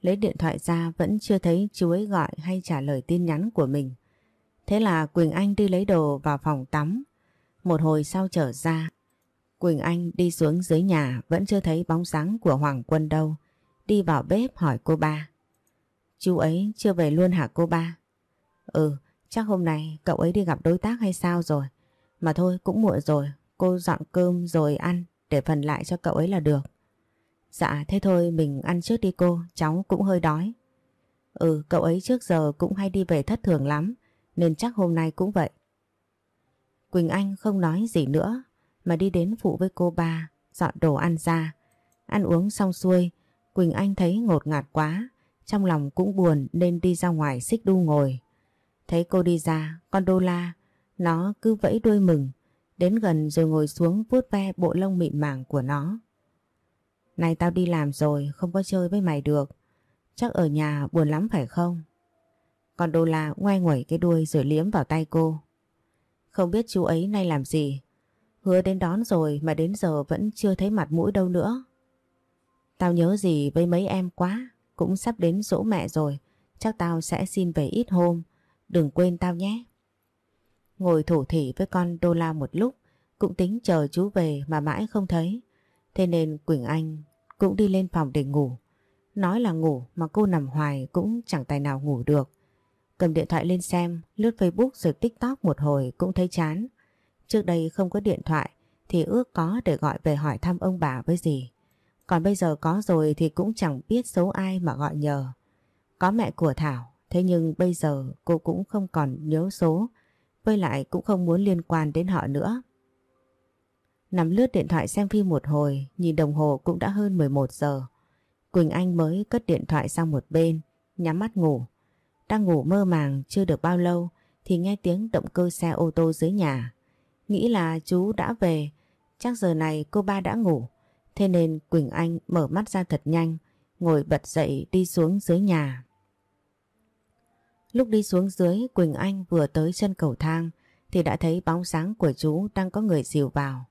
Lấy điện thoại ra vẫn chưa thấy chú ấy gọi hay trả lời tin nhắn của mình. Thế là Quỳnh Anh đi lấy đồ vào phòng tắm. Một hồi sau trở ra, Quỳnh Anh đi xuống dưới nhà vẫn chưa thấy bóng sáng của Hoàng Quân đâu. Đi vào bếp hỏi cô ba. Chú ấy chưa về luôn hả cô ba? Ừ, chắc hôm nay cậu ấy đi gặp đối tác hay sao rồi. Mà thôi cũng muộn rồi, cô dọn cơm rồi ăn để phần lại cho cậu ấy là được. Dạ thế thôi mình ăn trước đi cô, cháu cũng hơi đói. Ừ cậu ấy trước giờ cũng hay đi về thất thường lắm nên chắc hôm nay cũng vậy. Quỳnh Anh không nói gì nữa mà đi đến phụ với cô ba dọn đồ ăn ra. Ăn uống xong xuôi Quỳnh Anh thấy ngột ngạt quá trong lòng cũng buồn nên đi ra ngoài xích đu ngồi. Thấy cô đi ra, con đô la, nó cứ vẫy đuôi mừng, đến gần rồi ngồi xuống vuốt ve bộ lông mịn màng của nó. Này tao đi làm rồi, không có chơi với mày được chắc ở nhà buồn lắm phải không? Còn đô la ngoay nguẩy cái đuôi rồi liếm vào tay cô. Không biết chú ấy nay làm gì. Hứa đến đón rồi mà đến giờ vẫn chưa thấy mặt mũi đâu nữa. Tao nhớ gì với mấy em quá. Cũng sắp đến dỗ mẹ rồi. Chắc tao sẽ xin về ít hôm. Đừng quên tao nhé. Ngồi thủ thỉ với con đô la một lúc. Cũng tính chờ chú về mà mãi không thấy. Thế nên Quỳnh Anh cũng đi lên phòng để ngủ. Nói là ngủ mà cô nằm hoài cũng chẳng tài nào ngủ được. Cầm điện thoại lên xem, lướt Facebook rồi TikTok một hồi cũng thấy chán. Trước đây không có điện thoại thì ước có để gọi về hỏi thăm ông bà với gì. Còn bây giờ có rồi thì cũng chẳng biết xấu ai mà gọi nhờ. Có mẹ của Thảo, thế nhưng bây giờ cô cũng không còn nhớ số, với lại cũng không muốn liên quan đến họ nữa. Nằm lướt điện thoại xem phim một hồi, nhìn đồng hồ cũng đã hơn 11 giờ. Quỳnh Anh mới cất điện thoại sang một bên, nhắm mắt ngủ. Đang ngủ mơ màng chưa được bao lâu thì nghe tiếng động cơ xe ô tô dưới nhà. Nghĩ là chú đã về, chắc giờ này cô ba đã ngủ. Thế nên Quỳnh Anh mở mắt ra thật nhanh, ngồi bật dậy đi xuống dưới nhà. Lúc đi xuống dưới, Quỳnh Anh vừa tới chân cầu thang thì đã thấy bóng sáng của chú đang có người dìu vào.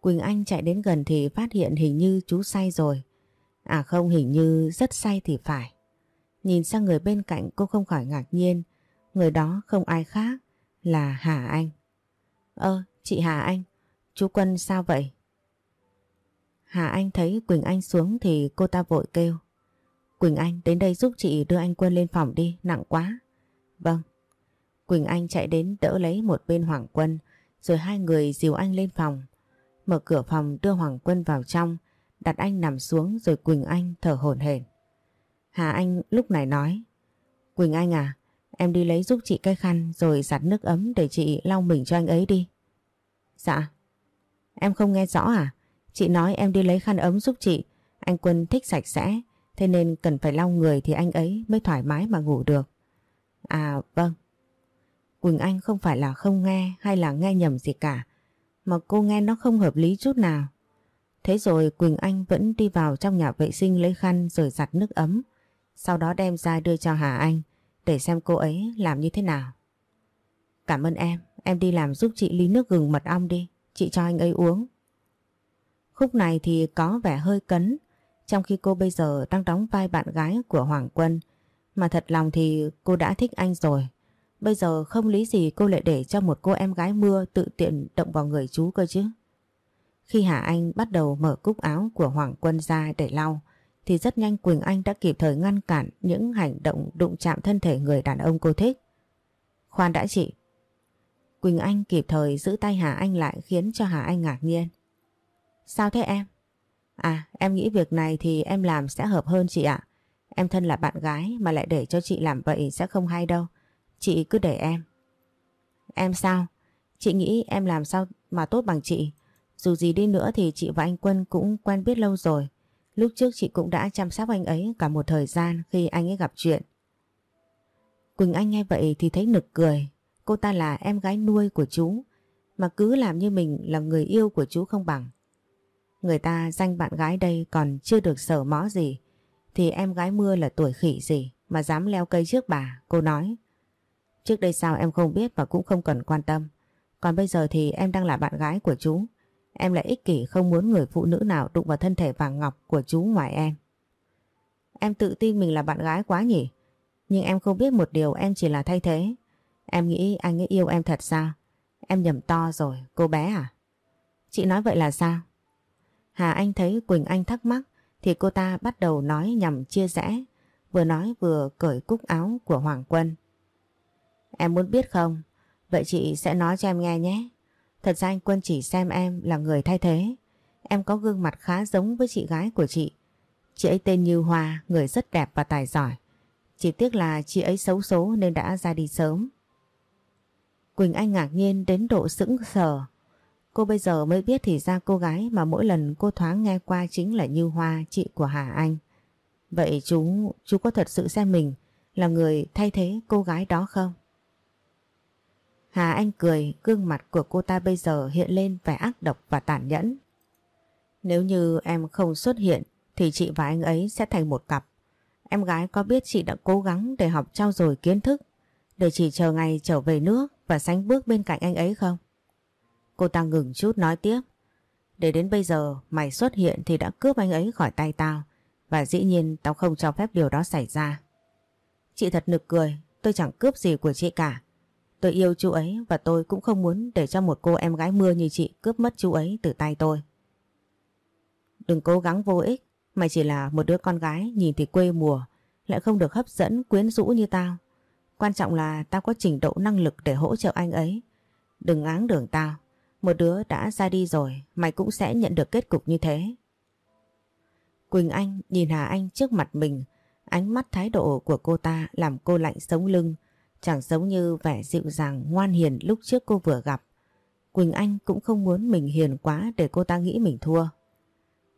Quỳnh Anh chạy đến gần thì phát hiện hình như chú say rồi. À không hình như rất say thì phải. Nhìn sang người bên cạnh cô không khỏi ngạc nhiên. Người đó không ai khác là Hà Anh. Ơ, chị Hà Anh, chú Quân sao vậy? Hà Anh thấy Quỳnh Anh xuống thì cô ta vội kêu. Quỳnh Anh đến đây giúp chị đưa anh Quân lên phòng đi, nặng quá. Vâng. Quỳnh Anh chạy đến đỡ lấy một bên Hoàng Quân rồi hai người dìu anh lên phòng. Mở cửa phòng đưa Hoàng Quân vào trong đặt anh nằm xuống rồi Quỳnh Anh thở hổn hển. Hà Anh lúc này nói Quỳnh Anh à, em đi lấy giúp chị cái khăn rồi giặt nước ấm để chị lau mình cho anh ấy đi. Dạ. Em không nghe rõ à? Chị nói em đi lấy khăn ấm giúp chị. Anh Quân thích sạch sẽ, thế nên cần phải lau người thì anh ấy mới thoải mái mà ngủ được. À vâng. Quỳnh Anh không phải là không nghe hay là nghe nhầm gì cả, mà cô nghe nó không hợp lý chút nào. Thế rồi Quỳnh Anh vẫn đi vào trong nhà vệ sinh lấy khăn rồi giặt nước ấm. Sau đó đem ra đưa cho Hà Anh để xem cô ấy làm như thế nào. Cảm ơn em, em đi làm giúp chị ly nước gừng mật ong đi, chị cho anh ấy uống. Khúc này thì có vẻ hơi cấn, trong khi cô bây giờ đang đóng vai bạn gái của Hoàng Quân. Mà thật lòng thì cô đã thích anh rồi. Bây giờ không lý gì cô lại để cho một cô em gái mưa tự tiện động vào người chú cơ chứ. Khi Hà Anh bắt đầu mở cúc áo của Hoàng Quân ra để lau, thì rất nhanh Quỳnh Anh đã kịp thời ngăn cản những hành động đụng chạm thân thể người đàn ông cô thích. Khoan đã chị. Quỳnh Anh kịp thời giữ tay Hà Anh lại khiến cho Hà Anh ngạc nhiên. Sao thế em? À em nghĩ việc này thì em làm sẽ hợp hơn chị ạ. Em thân là bạn gái mà lại để cho chị làm vậy sẽ không hay đâu. Chị cứ để em. Em sao? Chị nghĩ em làm sao mà tốt bằng chị. Dù gì đi nữa thì chị và anh Quân cũng quen biết lâu rồi. Lúc trước chị cũng đã chăm sóc anh ấy cả một thời gian khi anh ấy gặp chuyện. Quỳnh Anh nghe vậy thì thấy nực cười. Cô ta là em gái nuôi của chú, mà cứ làm như mình là người yêu của chú không bằng. Người ta danh bạn gái đây còn chưa được sở mó gì thì em gái mưa là tuổi khỉ gì mà dám leo cây trước bà, cô nói. Trước đây sao em không biết và cũng không cần quan tâm. Còn bây giờ thì em đang là bạn gái của chú. Em lại ích kỷ không muốn người phụ nữ nào đụng vào thân thể vàng ngọc của chú ngoài em. Em tự tin mình là bạn gái quá nhỉ? Nhưng em không biết một điều em chỉ là thay thế. Em nghĩ anh ấy yêu em thật sao? Em nhầm to rồi, cô bé à? Chị nói vậy là sao? Hà Anh thấy Quỳnh Anh thắc mắc thì cô ta bắt đầu nói nhằm chia rẽ, vừa nói vừa cởi cúc áo của Hoàng Quân. Em muốn biết không? Vậy chị sẽ nói cho em nghe nhé. Thật ra anh Quân chỉ xem em là người thay thế. Em có gương mặt khá giống với chị gái của chị. Chị ấy tên Như Hoa, người rất đẹp và tài giỏi. Chỉ tiếc là chị ấy xấu số nên đã ra đi sớm. Quỳnh Anh ngạc nhiên đến độ sững sờ. Cô bây giờ mới biết thì ra cô gái mà mỗi lần cô thoáng nghe qua chính là Như Hoa, chị của Hà Anh. Vậy chú, chú có thật sự xem mình là người thay thế cô gái đó không? Hà Anh cười, gương mặt của cô ta bây giờ hiện lên vẻ ác độc và tàn nhẫn. Nếu như em không xuất hiện thì chị và anh ấy sẽ thành một cặp. Em gái có biết chị đã cố gắng để học trao dồi kiến thức để chỉ chờ ngày trở về nước và sánh bước bên cạnh anh ấy không? Cô ta ngừng chút nói tiếp. Để đến bây giờ mày xuất hiện thì đã cướp anh ấy khỏi tay tao và dĩ nhiên tao không cho phép điều đó xảy ra. Chị thật nực cười, tôi chẳng cướp gì của chị cả. Tôi yêu chú ấy và tôi cũng không muốn để cho một cô em gái mưa như chị cướp mất chú ấy từ tay tôi. Đừng cố gắng vô ích, mày chỉ là một đứa con gái nhìn thì quê mùa, lại không được hấp dẫn quyến rũ như tao. Quan trọng là tao có trình độ năng lực để hỗ trợ anh ấy. Đừng áng đường tao, một đứa đã ra đi rồi, mày cũng sẽ nhận được kết cục như thế. Quỳnh Anh nhìn Hà Anh trước mặt mình, ánh mắt thái độ của cô ta làm cô lạnh sống lưng, chẳng giống như vẻ dịu dàng ngoan hiền lúc trước cô vừa gặp. Quỳnh Anh cũng không muốn mình hiền quá để cô ta nghĩ mình thua.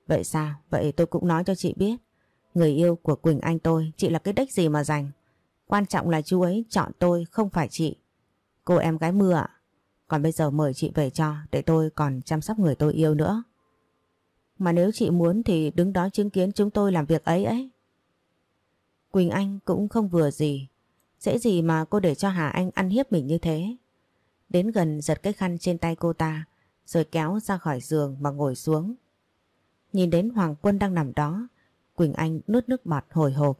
Vậy sao? Vậy tôi cũng nói cho chị biết. Người yêu của Quỳnh Anh tôi, chị là cái đếch gì mà dành. Quan trọng là chú ấy chọn tôi không phải chị. Cô em gái mưa ạ. Còn bây giờ mời chị về cho, để tôi còn chăm sóc người tôi yêu nữa. Mà nếu chị muốn thì đứng đó chứng kiến chúng tôi làm việc ấy ấy. Quỳnh Anh cũng không vừa gì. Dễ gì mà cô để cho Hà Anh ăn hiếp mình như thế. Đến gần giật cái khăn trên tay cô ta, rồi kéo ra khỏi giường mà ngồi xuống. Nhìn đến Hoàng Quân đang nằm đó, Quỳnh Anh nuốt nước bọt hồi hộp.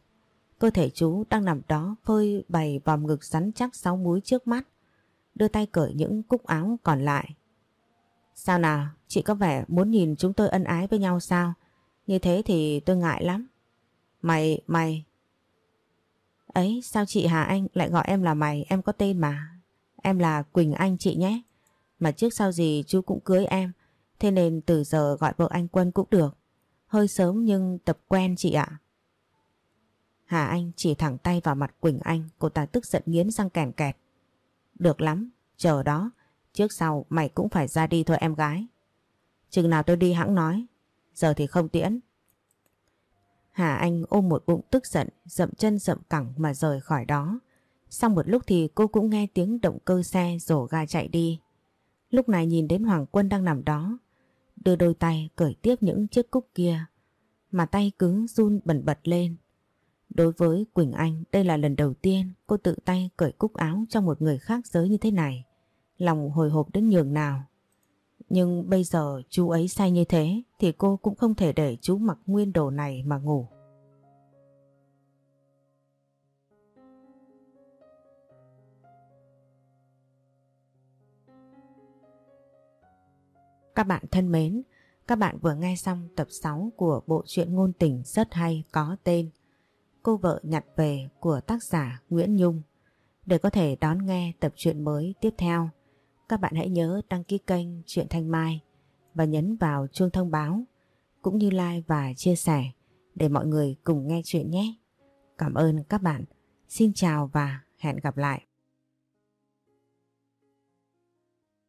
Cơ thể chú đang nằm đó phơi bày vòng ngực rắn chắc sáu múi trước mắt. Đưa tay cởi những cúc áo còn lại. Sao nào, chị có vẻ muốn nhìn chúng tôi ân ái với nhau sao? Như thế thì tôi ngại lắm. Mày, mày. Ấy, sao chị Hà Anh lại gọi em là mày, em có tên mà. Em là Quỳnh Anh chị nhé. Mà trước sau gì chú cũng cưới em. Thế nên từ giờ gọi vợ anh Quân cũng được. Hơi sớm nhưng tập quen chị ạ. Hà Anh chỉ thẳng tay vào mặt Quỳnh Anh, cô ta tức giận nghiến răng kèn kẹt. Được lắm, chờ đó, trước sau mày cũng phải ra đi thôi em gái. Chừng nào tôi đi hãng nói, giờ thì không tiễn. Hà Anh ôm một bụng tức giận, dậm chân dậm cẳng mà rời khỏi đó. Sau một lúc thì cô cũng nghe tiếng động cơ xe rổ ga chạy đi. Lúc này nhìn đến Hoàng Quân đang nằm đó, đưa đôi tay cởi tiếp những chiếc cúc kia, mà tay cứ run bẩn bật lên. Đối với Quỳnh Anh, đây là lần đầu tiên cô tự tay cởi cúc áo cho một người khác giới như thế này. Lòng hồi hộp đến nhường nào. Nhưng bây giờ chú ấy say như thế thì cô cũng không thể để chú mặc nguyên đồ này mà ngủ. Các bạn thân mến, các bạn vừa nghe xong tập 6 của bộ truyện ngôn tình rất hay có tên Cô vợ nhặt về của tác giả Nguyễn Nhung. Để có thể đón nghe tập truyện mới tiếp theo, các bạn hãy nhớ đăng ký kênh Truyện Thanh Mai và nhấn vào chuông thông báo cũng như like và chia sẻ để mọi người cùng nghe chuyện nhé. Cảm ơn các bạn. Xin chào và hẹn gặp lại.